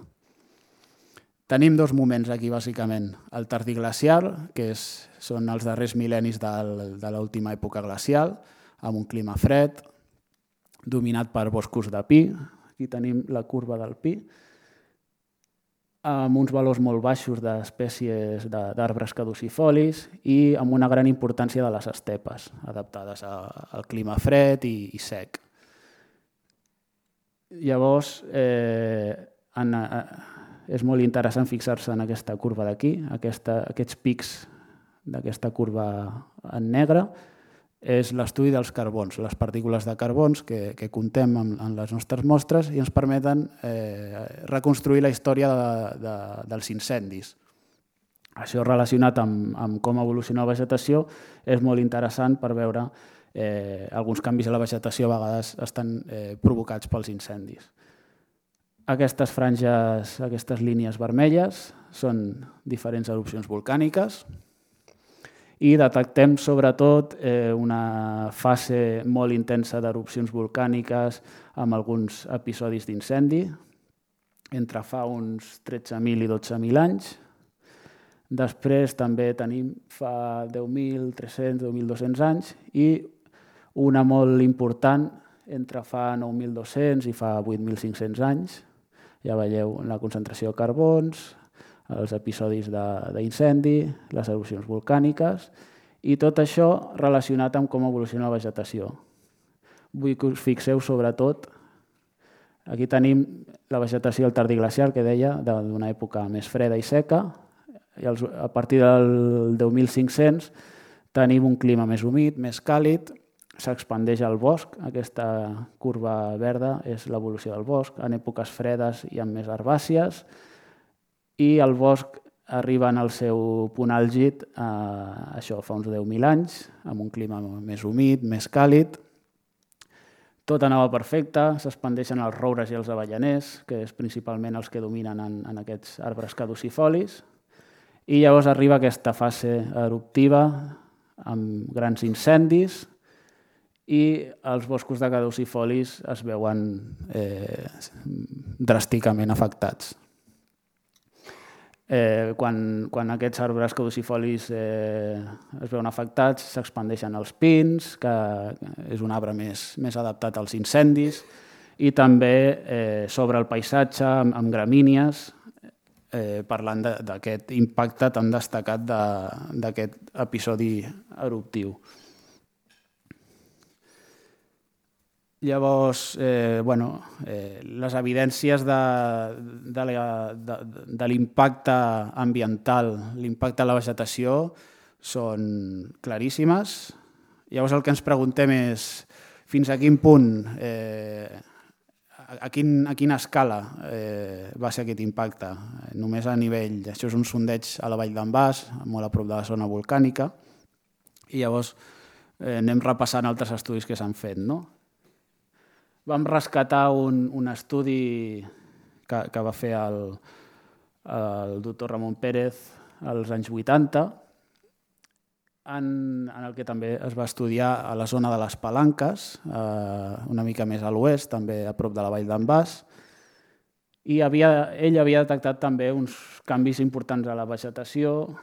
Tenim dos moments aquí, bàsicament. El tardiglacial, que és, són els darrers mil·lennis del, de l'última època glacial, amb un clima fred, dominat per boscos de pi. Aquí tenim la curva del pi, amb uns valors molt baixos d'espècies d'arbres caducifolis i amb una gran importància de les estepes, adaptades al clima fred i, i sec. Llavors, eh, en, eh, és molt interessant fixar-se en aquesta curva d'aquí, aquests pics d'aquesta curva en negre, és l'estudi dels carbons, les partícules de carbons que, que contem en, en les nostres mostres i ens permeten eh, reconstruir la història de, de, dels incendis. Això relacionat amb, amb com evoluciona la vegetació és molt interessant per veure eh, alguns canvis a la vegetació a vegades estan eh, provocats pels incendis. Aquestes franges, aquestes línies vermelles són diferents erupcions volcàniques, i detectem sobretot eh, una fase molt intensa d'erupcions volcàniques amb alguns episodis d'incendi, entre fa uns 13.000 i 12.000 anys. Després també tenim fa 10.300, 10.200 anys i una molt important entre fa 9.200 i fa 8.500 anys. Ja veieu la concentració de carbons, els episodis d'incendi, les erupcions volcàniques i tot això relacionat amb com evoluciona la vegetació. Vull que us fixeu sobretot, aquí tenim la vegetació del tardiglacial que deia, d'una època més freda i seca, i a partir del 10.500 tenim un clima més humit, més càlid, s'expandeix el bosc, aquesta curva verda és l'evolució del bosc, en èpoques fredes hi ha més herbàcies, i el bosc arriba en el seu punt àlgid a, això fa uns 10.000 anys, amb un clima més humit, més càlid. Tot anava perfecte, s'expandeixen els roures i els avellaners, que és principalment els que dominen en, en aquests arbres caducifolis, i llavors arriba aquesta fase eruptiva amb grans incendis i els boscos de caducifolis es veuen eh, dràsticament afectats eh, quan, quan aquests arbres caducifolis eh, es veuen afectats, s'expandeixen els pins, que és un arbre més, més adaptat als incendis, i també eh, sobre el paisatge amb, amb gramínies, eh, parlant d'aquest impacte tan destacat d'aquest de, episodi eruptiu. Llavors, eh, bueno, eh, les evidències de, de, de, l'impacte ambiental, l'impacte a la vegetació, són claríssimes. Llavors el que ens preguntem és fins a quin punt, eh, a, quin, a quina escala eh, va ser aquest impacte. Només a nivell, això és un sondeig a la vall d'en Bas, molt a prop de la zona volcànica, i llavors eh, anem repassant altres estudis que s'han fet. No? Vam rescatar un, un estudi que, que va fer el, el doctor Ramon Pérez als anys 80, en, en el que també es va estudiar a la zona de les Palanques, eh, una mica més a l'oest, també a prop de la vall d'en Bas, i havia, ell havia detectat també uns canvis importants a la vegetació,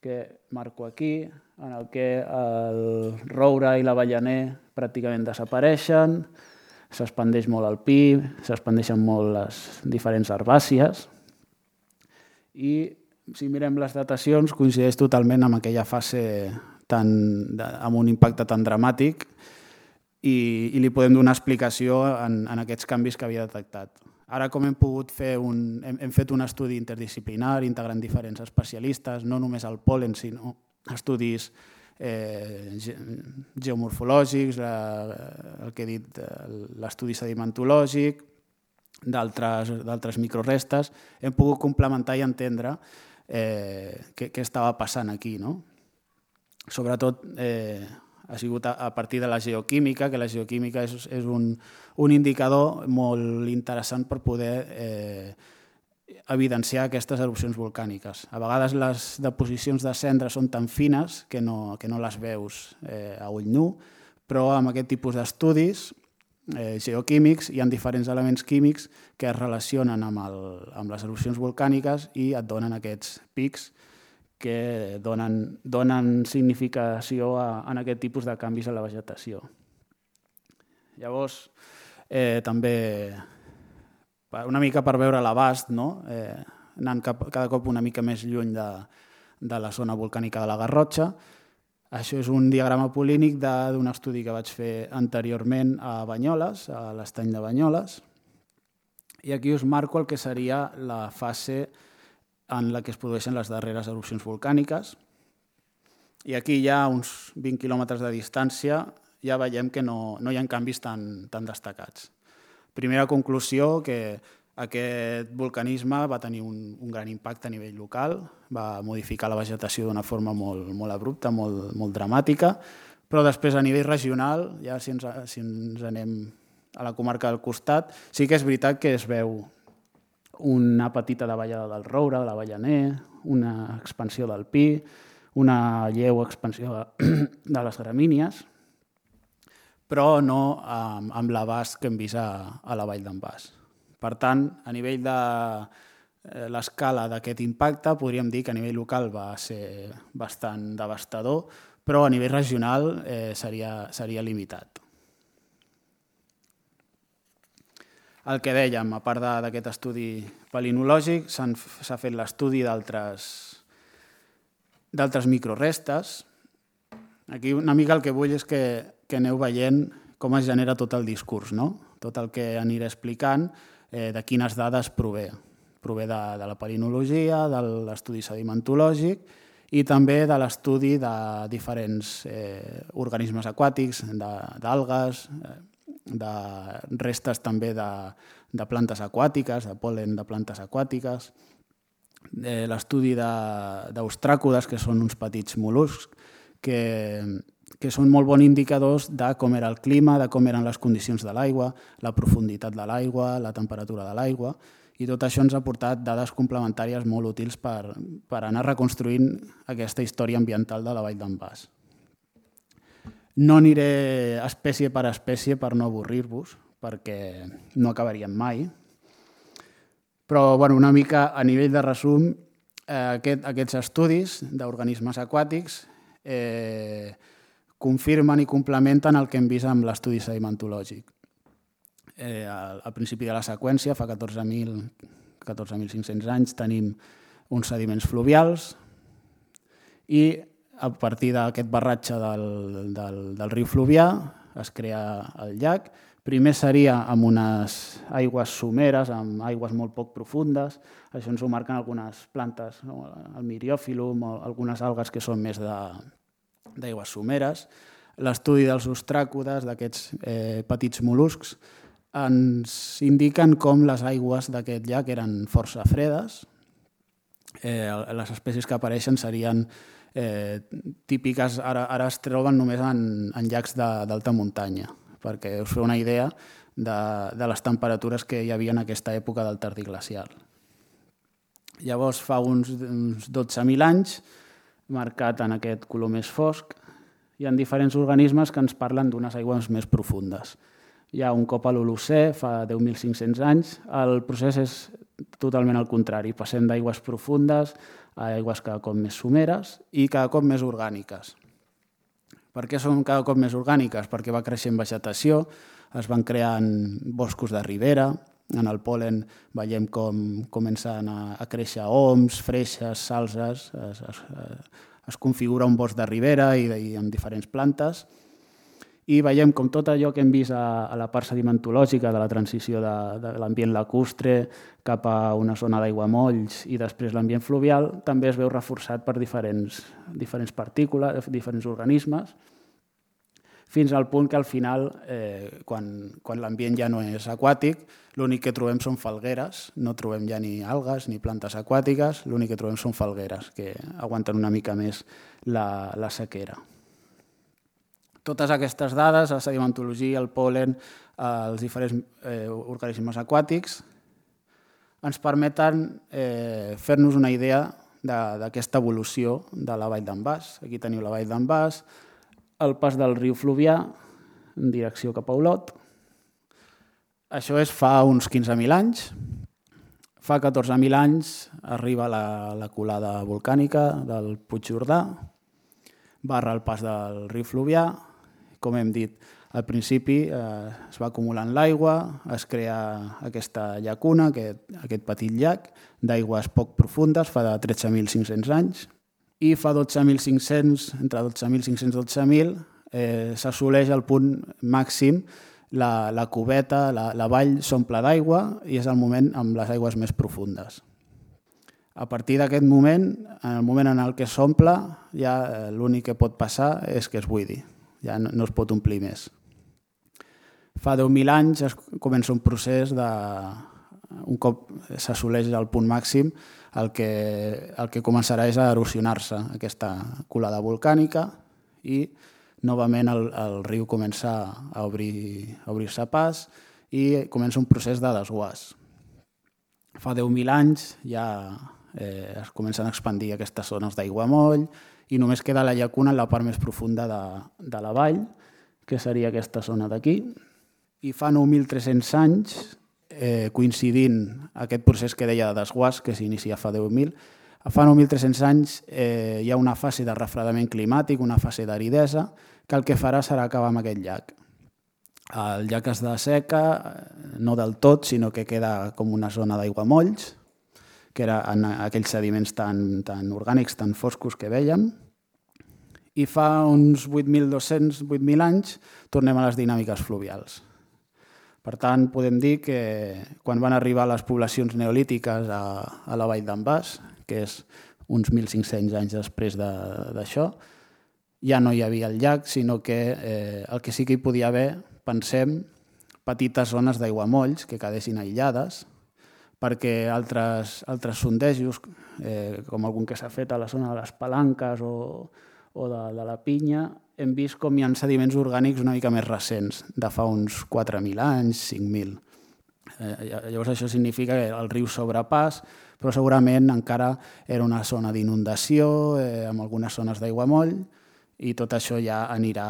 que marco aquí, en el que el roure i l'avellaner pràcticament desapareixen, s'expandeix molt el pi, s'expandeixen molt les diferents herbàcies i si mirem les datacions coincideix totalment amb aquella fase tan, de, amb un impacte tan dramàtic i, i li podem donar explicació en, en aquests canvis que havia detectat. Ara, com hem pogut fer un, hem, hem fet un estudi interdisciplinar integrant diferents especialistes, no només el polen, sinó estudis eh, geomorfològics, eh, el que he dit, l'estudi sedimentològic, d'altres microrestes, hem pogut complementar i entendre eh, què, què estava passant aquí. No? Sobretot eh, ha sigut a, a partir de la geoquímica, que la geoquímica és, és un, un indicador molt interessant per poder eh, evidenciar aquestes erupcions volcàniques. A vegades les deposicions de cendra són tan fines que no, que no les veus eh, a ull nu, però amb aquest tipus d'estudis eh, geoquímics hi ha diferents elements químics que es relacionen amb, el, amb les erupcions volcàniques i et donen aquests pics que donen, donen significació a, a aquest tipus de canvis a la vegetació. Llavors, eh, també una mica per veure l'abast, no? eh, anant cap, cada cop una mica més lluny de, de la zona volcànica de la Garrotxa. Això és un diagrama polínic d'un estudi que vaig fer anteriorment a Banyoles, a l'estany de Banyoles, i aquí us marco el que seria la fase en la que es produeixen les darreres erupcions volcàniques. I aquí ja a uns 20 quilòmetres de distància ja veiem que no, no hi ha canvis tan, tan destacats. Primera conclusió, que aquest volcanisme va tenir un, un gran impacte a nivell local, va modificar la vegetació d'una forma molt, molt abrupta, molt, molt dramàtica, però després a nivell regional, ja si ens, si ens anem a la comarca del costat, sí que és veritat que es veu una petita davallada del roure, de l'avellaner, una expansió del pi, una lleu expansió de *clears throat* les gramínies, però no amb, amb l'abast que hem vist a, a la vall d'en Bas. Per tant, a nivell de eh, l'escala d'aquest impacte, podríem dir que a nivell local va ser bastant devastador, però a nivell regional eh, seria, seria limitat. El que dèiem, a part d'aquest estudi palinològic, s'ha fet l'estudi d'altres microrestes. Aquí una mica el que vull és que que aneu veient com es genera tot el discurs, no? tot el que aniré explicant, eh, de quines dades prové. Prové de, de la perinologia, de l'estudi sedimentològic i també de l'estudi de diferents eh, organismes aquàtics, d'algues, eh, de restes també de, de plantes aquàtiques, de polen de plantes aquàtiques, eh, l'estudi d'ostràcodes, que són uns petits mol·luscs, que, que són molt bons indicadors de com era el clima, de com eren les condicions de l'aigua, la profunditat de l'aigua, la temperatura de l'aigua, i tot això ens ha portat dades complementàries molt útils per, per anar reconstruint aquesta història ambiental de la Vall d'en Bas. No aniré espècie per espècie per no avorrir-vos, perquè no acabaríem mai, però bueno, una mica a nivell de resum, eh, aquest, aquests estudis d'organismes aquàtics eh, confirmen i complementen el que hem vist amb l'estudi sedimentològic. Eh, al, al principi de la seqüència, fa 14.500 14 anys, tenim uns sediments fluvials i a partir d'aquest barratge del, del, del riu Fluvià es crea el llac Primer seria amb unes aigües someres, amb aigües molt poc profundes. Això ens ho marquen algunes plantes, no? el miriòfilum algunes algues que són més d'aigües someres. L'estudi dels ostràcodes, d'aquests eh, petits mol·luscs, ens indiquen com les aigües d'aquest llac eren força fredes. Eh, les espècies que apareixen serien eh, típiques, ara, ara es troben només en, en llacs d'alta muntanya perquè us feu una idea de, de les temperatures que hi havia en aquesta època del tardí glacial. Llavors, fa uns, uns 12.000 anys, marcat en aquest color més fosc, hi ha diferents organismes que ens parlen d'unes aigües més profundes. Ha un cop a l'Holocè, fa 10.500 anys, el procés és totalment al contrari. Passem d'aigües profundes a aigües cada cop més someres i cada cop més orgàniques. Per què són cada cop més orgàniques? Perquè va creixent vegetació, es van creant boscos de ribera, en el polen veiem com comencen a, a créixer oms, freixes, salses, es, es, es configura un bosc de ribera i, i amb diferents plantes, i veiem com tot allò que hem vist a, a la part sedimentològica de la transició de, de l'ambient lacustre cap a una zona d'aiguamolls i després l'ambient fluvial també es veu reforçat per diferents, diferents partícules, diferents organismes, fins al punt que al final, eh, quan, quan l'ambient ja no és aquàtic, l'únic que trobem són falgueres, no trobem ja ni algues ni plantes aquàtiques, l'únic que trobem són falgueres, que aguanten una mica més la, la sequera. Totes aquestes dades, la sedimentologia, el polen, els diferents eh, organismes aquàtics, ens permeten eh, fer-nos una idea d'aquesta evolució de la vall d'en Bas. Aquí teniu la vall d'en Bas, el pas del riu Fluvià en direcció cap a Olot. Això és fa uns 15.000 anys. Fa 14.000 anys arriba la, la colada volcànica del Puig Jordà, barra el pas del riu Fluvià, com hem dit, al principi eh, es va acumulant l'aigua, es crea aquesta llacuna, aquest, aquest petit llac, d'aigües poc profundes, fa de 13.500 anys, i fa 12.500, entre 12.500 i 12.000, eh, s'assoleix el punt màxim, la, la cubeta, la, la vall s'omple d'aigua i és el moment amb les aigües més profundes. A partir d'aquest moment, en el moment en el que s'omple, ja eh, l'únic que pot passar és que es buidi ja no, no es pot omplir més. Fa 10.000 anys es comença un procés de... Un cop s'assoleix el punt màxim, el que, el que començarà és a erosionar-se aquesta colada volcànica i novament el, el riu comença a obrir-se a obrir pas i comença un procés de desguàs. Fa 10.000 anys ja eh, es comencen a expandir aquestes zones d'aiguamoll, i només queda la llacuna en la part més profunda de, de la vall, que seria aquesta zona d'aquí. I fa 9.300 anys, eh, coincidint aquest procés que deia de desguàs, que s'inicia fa 10.000, fa 9.300 anys eh, hi ha una fase de refredament climàtic, una fase d'aridesa, que el que farà serà acabar amb aquest llac. El llac es seca, no del tot, sinó que queda com una zona d'aigua molls, que era en aquells sediments tan, tan orgànics, tan foscos que veiem, i fa uns 8.200, 8.000 anys tornem a les dinàmiques fluvials. Per tant, podem dir que quan van arribar les poblacions neolítiques a, a la vall d'en Bas, que és uns 1.500 anys després d'això, de, ja no hi havia el llac, sinó que eh, el que sí que hi podia haver, pensem, petites zones d'aiguamolls que quedessin aïllades, perquè altres, altres sondejos, eh, com algun que s'ha fet a la zona de les palanques o, o de, de la pinya, hem vist com hi ha sediments orgànics una mica més recents, de fa uns 4.000 anys, 5.000. Eh, llavors això significa que el riu sobrepàs, però segurament encara era una zona d'inundació, eh, amb algunes zones d'aiguamoll, i tot això ja anirà,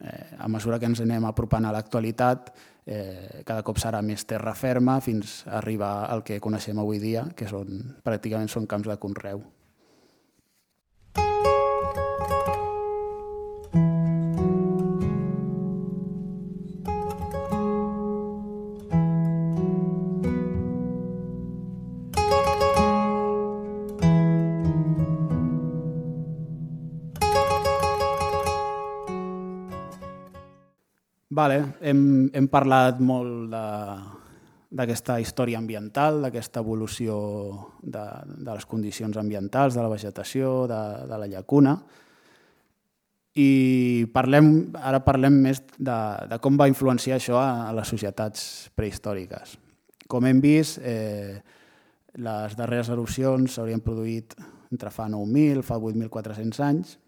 eh, a mesura que ens anem apropant a l'actualitat, eh, cada cop serà més terra ferma fins a arribar al que coneixem avui dia, que són, pràcticament són camps de conreu. Vale, hem, hem parlat molt d'aquesta història ambiental, d'aquesta evolució de, de les condicions ambientals, de la vegetació, de, de la llacuna, i parlem, ara parlem més de, de com va influenciar això a, a les societats prehistòriques. Com hem vist, eh, les darreres erupcions s'haurien produït entre fa 9.000, fa 8.400 anys,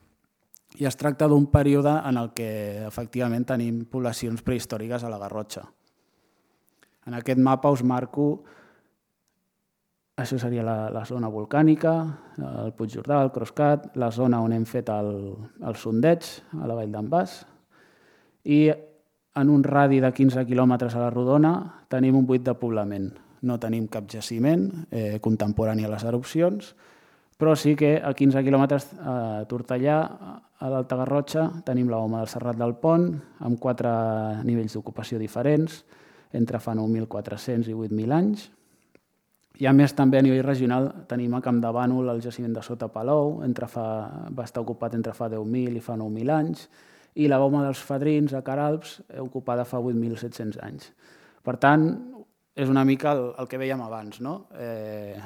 i es tracta d'un període en el que efectivament tenim poblacions prehistòriques a la Garrotxa. En aquest mapa us marco, això seria la, la zona volcànica, el Puig Jordà, el Croscat, la zona on hem fet el, el sondeig, a la Vall d'en Bas, i en un radi de 15 quilòmetres a la Rodona tenim un buit de poblament. No tenim cap jaciment eh, contemporani a les erupcions, però sí que a 15 quilòmetres a Tortellà, a l'Alta Garrotxa, tenim la Homa del Serrat del Pont, amb quatre nivells d'ocupació diferents, entre fa 9.400 i 8.000 anys. I a més també a nivell regional tenim a Camp de Bànol el jaciment de Sota Palou, entre fa, va estar ocupat entre fa 10.000 i fa 9.000 anys, i la Boma dels Fadrins a Caralps, ocupada fa 8.700 anys. Per tant, és una mica el, el que veiem abans, no? Eh,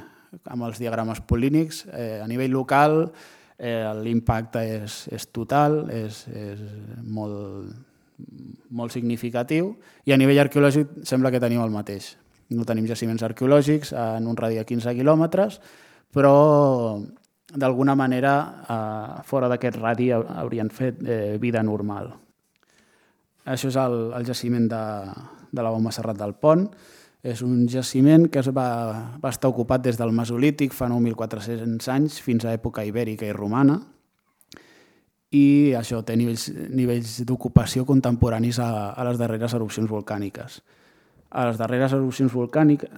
amb els diagrames polínics. Eh, a nivell local eh, l'impacte és, és total, és, és molt, molt significatiu i a nivell arqueològic sembla que tenim el mateix. No tenim jaciments arqueològics en un radi de 15 quilòmetres, però d'alguna manera eh, fora d'aquest radi haurien fet eh, vida normal. Això és el, el jaciment de, de la Bomba Serrat del Pont. És un jaciment que es va, va estar ocupat des del Mesolític fa 9.400 anys fins a època ibèrica i romana i això té nivells, nivells d'ocupació contemporanis a, a les darreres erupcions volcàniques. A les darreres erupcions volcàniques,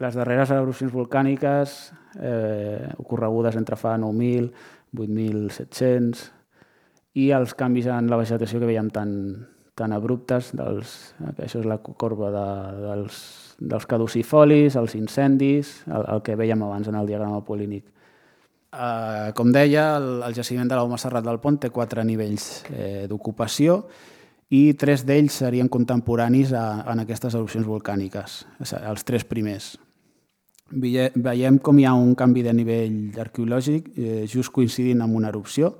les darreres erupcions volcàniques eh, ocorregudes entre fa 9.000, 8.700 i els canvis en la vegetació que veiem tan, tan abruptes, dels, això és la corba de, dels, dels caducifolis, els incendis, el, el que veiem abans en el diagrama polínic. Eh, com deia, el, el jaciment de l'Home Serrat del Pont té quatre nivells eh, d'ocupació i tres d'ells serien contemporanis a, en aquestes erupcions volcàniques, els tres primers. Veiem com hi ha un canvi de nivell arqueològic eh, just coincidint amb una erupció,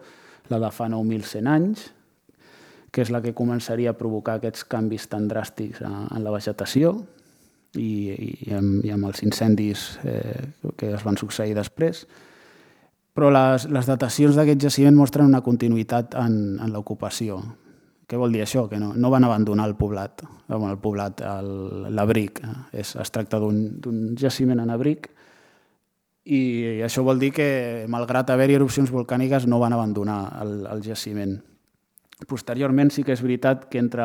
la de fa 9.100 anys, que és la que començaria a provocar aquests canvis tan dràstics en la vegetació i, i, amb, i amb els incendis eh, que es van succeir després. Però les, les datacions d'aquest jaciment mostren una continuïtat en, en l'ocupació. Què vol dir això? Que no, no van abandonar el poblat, el poblat, l'abric. Es, es tracta d'un jaciment en abric i això vol dir que, malgrat haver-hi erupcions volcàniques, no van abandonar el, el jaciment. Posteriorment sí que és veritat que entre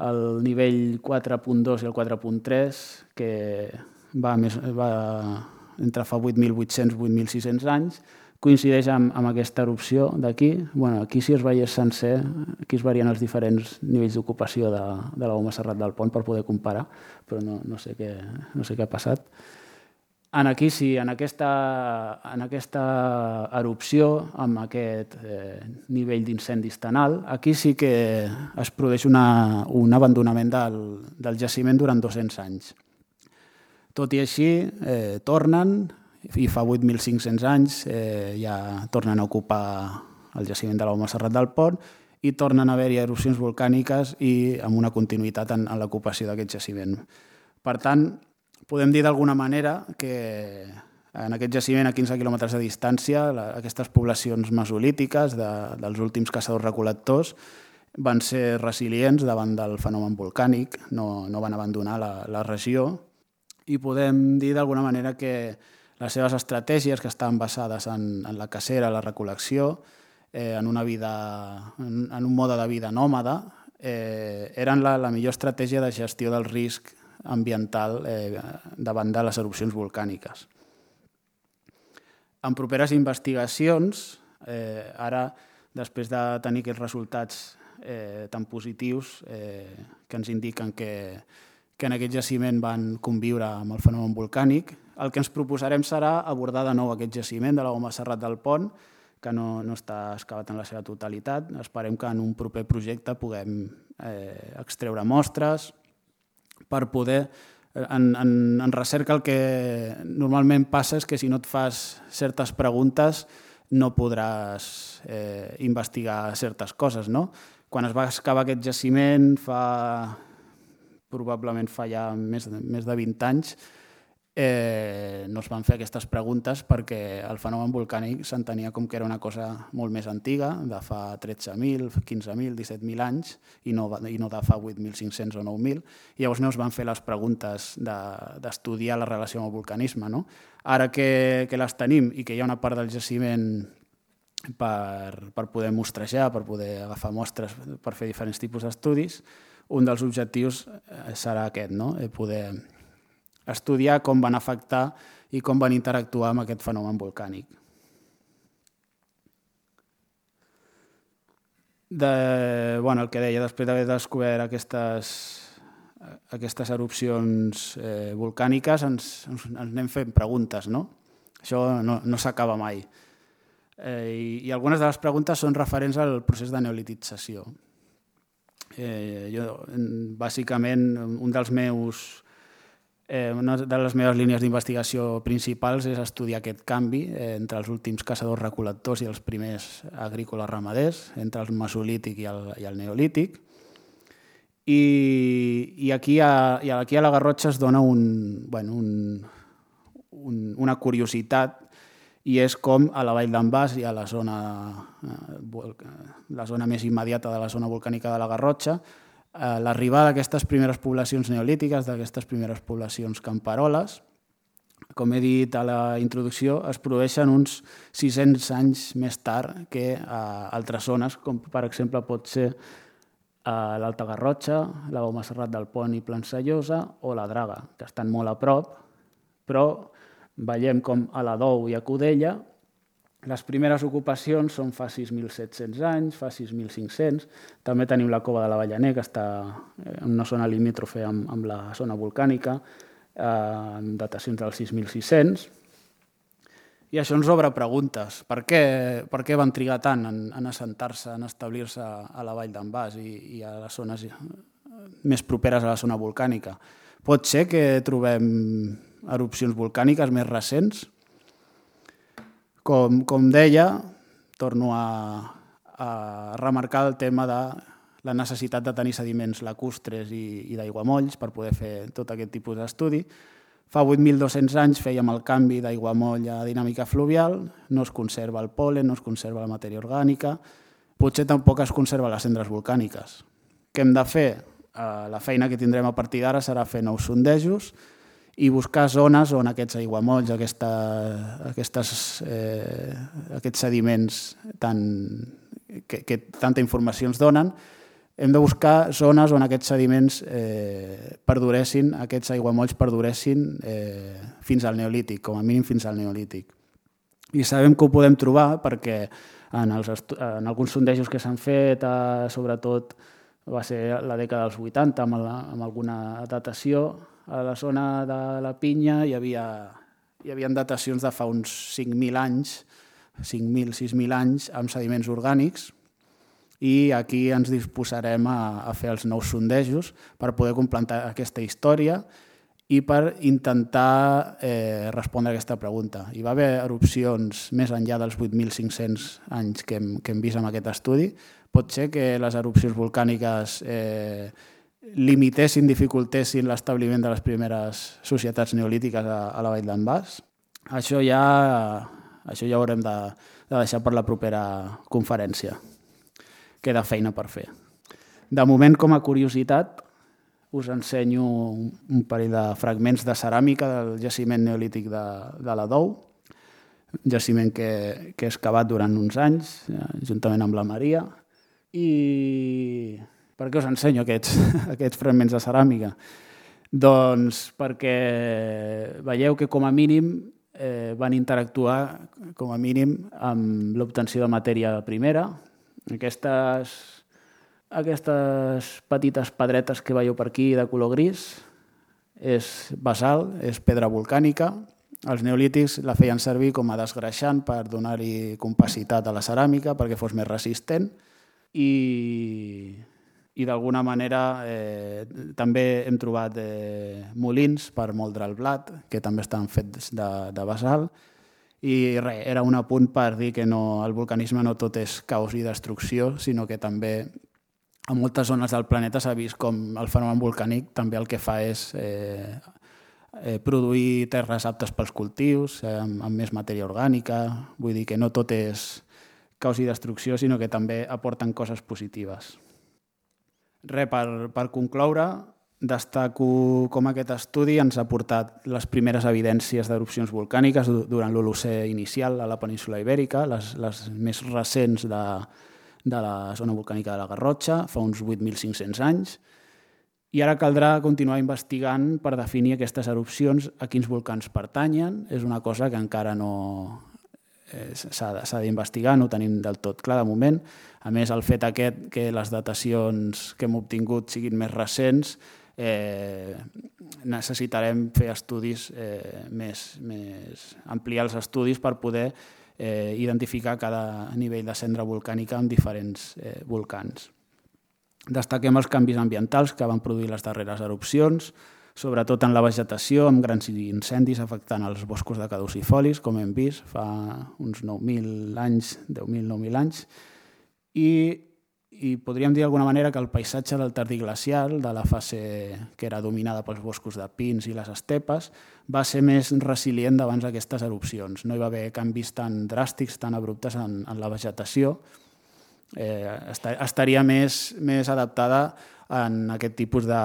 el nivell 4.2 i el 4.3, que va, més, va entre fa 8.800 i 8.600 anys, coincideix amb, amb aquesta erupció d'aquí. Bueno, aquí si es veiés sencer, aquí es varien els diferents nivells d'ocupació de, de la Bomba Serrat del Pont per poder comparar, però no, no, sé, què, no sé què ha passat. En aquí sí, en aquesta, en aquesta erupció, amb aquest eh, nivell d'incendis tan alt, aquí sí que es produeix una, un abandonament del, del jaciment durant 200 anys. Tot i així, eh, tornen, i fa 8.500 anys eh, ja tornen a ocupar el jaciment de l'Home Serrat del Pont i tornen a haver-hi erupcions volcàniques i amb una continuïtat en, en l'ocupació d'aquest jaciment. Per tant, podem dir d'alguna manera que En aquest jaciment, a 15 quilòmetres de distància, la, aquestes poblacions mesolítiques de, dels últims caçadors-recol·lectors van ser resilients davant del fenomen volcànic, no, no van abandonar la, la regió. I podem dir d'alguna manera que les seves estratègies, que estaven basades en, en la cacera, la recol·lecció, eh, en, una vida, en, en un mode de vida nòmada, eh, eren la, la millor estratègia de gestió del risc ambiental eh, davant de les erupcions volcàniques. En properes investigacions, eh, ara, després de tenir aquests resultats eh, tan positius eh, que ens indiquen que, que en aquest jaciment van conviure amb el fenomen volcànic, el que ens proposarem serà abordar de nou aquest jaciment de la Goma Serrat del Pont, que no, no està excavat en la seva totalitat. Esperem que en un proper projecte puguem eh, extreure mostres per poder en, en, en recerca el que normalment passa és que si no et fas certes preguntes no podràs eh, investigar certes coses. No? Quan es va excavar aquest jaciment fa probablement fa ja més, més de 20 anys, eh, no es van fer aquestes preguntes perquè el fenomen volcànic s'entenia com que era una cosa molt més antiga, de fa 13.000, 15.000, 17.000 anys, i no, i no de fa 8.500 o 9.000. I llavors no es van fer les preguntes d'estudiar de, la relació amb el vulcanisme. No? Ara que, que les tenim i que hi ha una part del jaciment per, per poder mostrejar, per poder agafar mostres, per fer diferents tipus d'estudis, un dels objectius eh, serà aquest, no? Eh, poder estudiar com van afectar i com van interactuar amb aquest fenomen volcànic. De, bueno, el que deia, després d'haver descobert aquestes, aquestes erupcions eh, volcàniques, ens, ens, ens anem fent preguntes, no? Això no, no s'acaba mai. Eh, i, I algunes de les preguntes són referents al procés de neolitització. Eh, jo, bàsicament, un dels meus Eh, una de les meves línies d'investigació principals és estudiar aquest canvi eh, entre els últims caçadors-recol·lectors i els primers agrícoles ramaders, entre el mesolític i el, i el neolític. I, i, aquí a, i aquí a la Garrotxa es dona un, bueno, un, un, una curiositat i és com a la Vall d'en Bas i a la zona, eh, la zona més immediata de la zona volcànica de la Garrotxa eh, l'arribada d'aquestes primeres poblacions neolítiques, d'aquestes primeres poblacions camperoles, com he dit a la introducció, es produeixen uns 600 anys més tard que a altres zones, com per exemple pot ser a l'Alta Garrotxa, la Boma Serrat del Pont i Plancellosa o la Draga, que estan molt a prop, però veiem com a la Dou i a Cudella les primeres ocupacions són fa 6.700 anys, fa 6.500. També tenim la cova de la Vallaner, que està en una zona limítrofe amb, amb la zona volcànica, eh, amb datacions del 6.600. I això ens obre preguntes. Per què, per què van trigar tant en, en assentar-se, en establir-se a la vall d'en Bas i, i a les zones més properes a la zona volcànica? Pot ser que trobem erupcions volcàniques més recents? Com, com deia, torno a, a remarcar el tema de la necessitat de tenir sediments lacustres i, i d'aiguamolls per poder fer tot aquest tipus d'estudi. Fa 8.200 anys fèiem el canvi d'aiguamoll a dinàmica fluvial, no es conserva el polen, no es conserva la matèria orgànica, potser tampoc es conserva les cendres volcàniques. Què hem de fer? Eh, la feina que tindrem a partir d'ara serà fer nous sondejos, i buscar zones on aquests aiguamolls, aquesta, aquestes, eh, aquests sediments tan, que, que tanta informació ens donen, hem de buscar zones on aquests sediments eh, perduressin, aquests aiguamolls perduressin eh, fins al neolític, com a mínim fins al neolític. I sabem que ho podem trobar perquè en, els en alguns sondejos que s'han fet, eh, sobretot va ser la dècada dels 80, amb, la, amb alguna datació, a la zona de la Pinya hi havia, hi havia datacions de fa uns 5.000 anys, 5.000, 6.000 anys, amb sediments orgànics, i aquí ens disposarem a, a fer els nous sondejos per poder completar aquesta història i per intentar eh, respondre a aquesta pregunta. Hi va haver erupcions més enllà dels 8.500 anys que hem, que hem vist en aquest estudi. Pot ser que les erupcions volcàniques eh, limitessin, dificultessin l'establiment de les primeres societats neolítiques a, a la Vall d'en Bas. això ja, això ja ho haurem de, de deixar per la propera conferència. Queda feina per fer. De moment, com a curiositat, us ensenyo un parell de fragments de ceràmica del jaciment neolític de, de la Dou, un jaciment que, que he excavat durant uns anys, eh, juntament amb la Maria. I per què us ensenyo aquests, *laughs* aquests fragments de ceràmica? Doncs perquè veieu que com a mínim eh, van interactuar com a mínim amb l'obtenció de matèria primera. Aquestes, aquestes petites pedretes que veieu per aquí de color gris és basal, és pedra volcànica, els neolítics la feien servir com a desgreixant per donar-hi compacitat a la ceràmica perquè fos més resistent i, i d'alguna manera eh, també hem trobat eh, molins per moldre el blat, que també estan fets de, de basal, i res, era un apunt per dir que no, el vulcanisme no tot és caos i destrucció, sinó que també a moltes zones del planeta s'ha vist com el fenomen volcànic també el que fa és eh, eh, produir terres aptes pels cultius, eh, amb, amb més matèria orgànica, vull dir que no tot és caos i destrucció, sinó que també aporten coses positives. Re, per, per concloure, destaco com aquest estudi ens ha portat les primeres evidències d'erupcions volcàniques durant l'Holocè inicial a la península Ibèrica, les, les més recents de, de la zona volcànica de la Garrotxa, fa uns 8.500 anys, i ara caldrà continuar investigant per definir aquestes erupcions a quins volcans pertanyen. És una cosa que encara no s'ha d'investigar, no ho tenim del tot clar de moment. A més, el fet aquest que les datacions que hem obtingut siguin més recents, eh, necessitarem fer estudis eh, més, més, ampliar els estudis per poder eh, identificar cada nivell de cendra volcànica amb diferents eh, volcans. Destaquem els canvis ambientals que van produir les darreres erupcions, sobretot en la vegetació, amb grans incendis afectant els boscos de caducifolis, com hem vist fa uns 9.000 anys, 10.000, 9.000 anys, i, i podríem dir d'alguna manera que el paisatge del tardí glacial, de la fase que era dominada pels boscos de pins i les estepes, va ser més resilient davant d'aquestes erupcions. No hi va haver canvis tan dràstics, tan abruptes en, en la vegetació, eh, estaria més, més adaptada en aquest tipus de,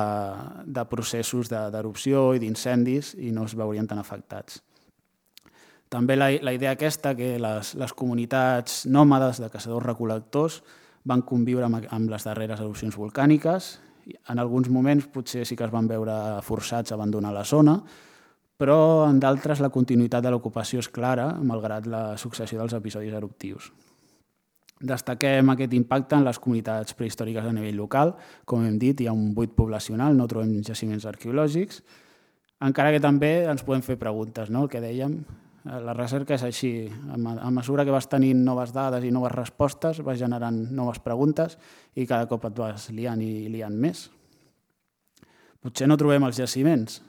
de processos d'erupció i d'incendis i no es veurien tan afectats. També la, la idea aquesta que les, les comunitats nòmades de caçadors-recol·lectors van conviure amb, amb les darreres erupcions volcàniques. En alguns moments potser sí que es van veure forçats a abandonar la zona, però en d'altres la continuïtat de l'ocupació és clara, malgrat la successió dels episodis eruptius. Destaquem aquest impacte en les comunitats prehistòriques a nivell local. Com hem dit, hi ha un buit poblacional, no trobem jaciments arqueològics, encara que també ens podem fer preguntes, no? el que dèiem. La recerca és així, a mesura que vas tenint noves dades i noves respostes, vas generant noves preguntes i cada cop et vas liant i liant més. Potser no trobem els jaciments,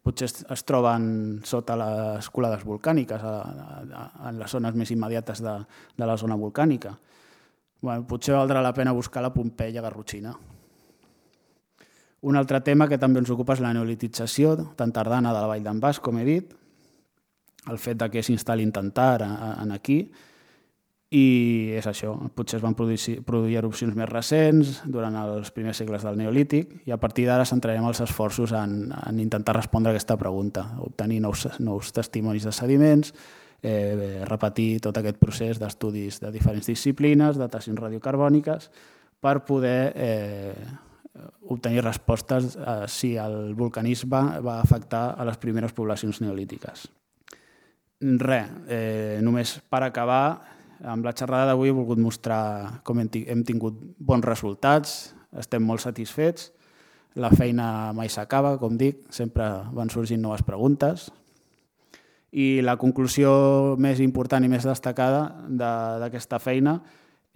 potser es troben sota les colades volcàniques, a, a, a, en les zones més immediates de, de la zona volcànica bueno, potser valdrà la pena buscar la Pompeia garrotxina. Un altre tema que també ens ocupa és la neolitització tan tardana de la Vall d'en Bas, com he dit, el fet de que s'instal·lin tan tard en aquí, i és això, potser es van produir, produir erupcions més recents durant els primers segles del Neolític i a partir d'ara centrarem els esforços en, en intentar respondre a aquesta pregunta, obtenir nous, nous testimonis de sediments, eh, repetir tot aquest procés d'estudis de diferents disciplines, datacions radiocarbòniques, per poder eh, obtenir respostes a si el vulcanisme va afectar a les primeres poblacions neolítiques. Re, eh, només per acabar, amb la xerrada d'avui he volgut mostrar com hem tingut bons resultats, estem molt satisfets, la feina mai s'acaba, com dic, sempre van sorgint noves preguntes, i la conclusió més important i més destacada d'aquesta de, feina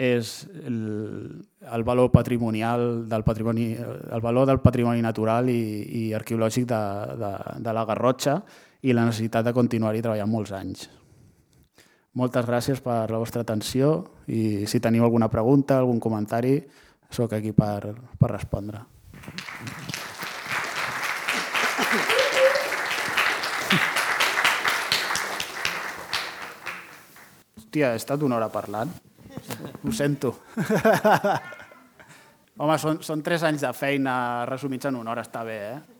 és el, el valor patrimonial del patrimoni, el valor del patrimoni natural i, i arqueològic de, de, de la Garrotxa i la necessitat de continuar-hi treballant molts anys. Moltes gràcies per la vostra atenció i si teniu alguna pregunta, algun comentari, sóc aquí per, per respondre. Hòstia, he estat una hora parlant. Ho sento. *laughs* Home, són, són tres anys de feina resumits en una hora, està bé, eh?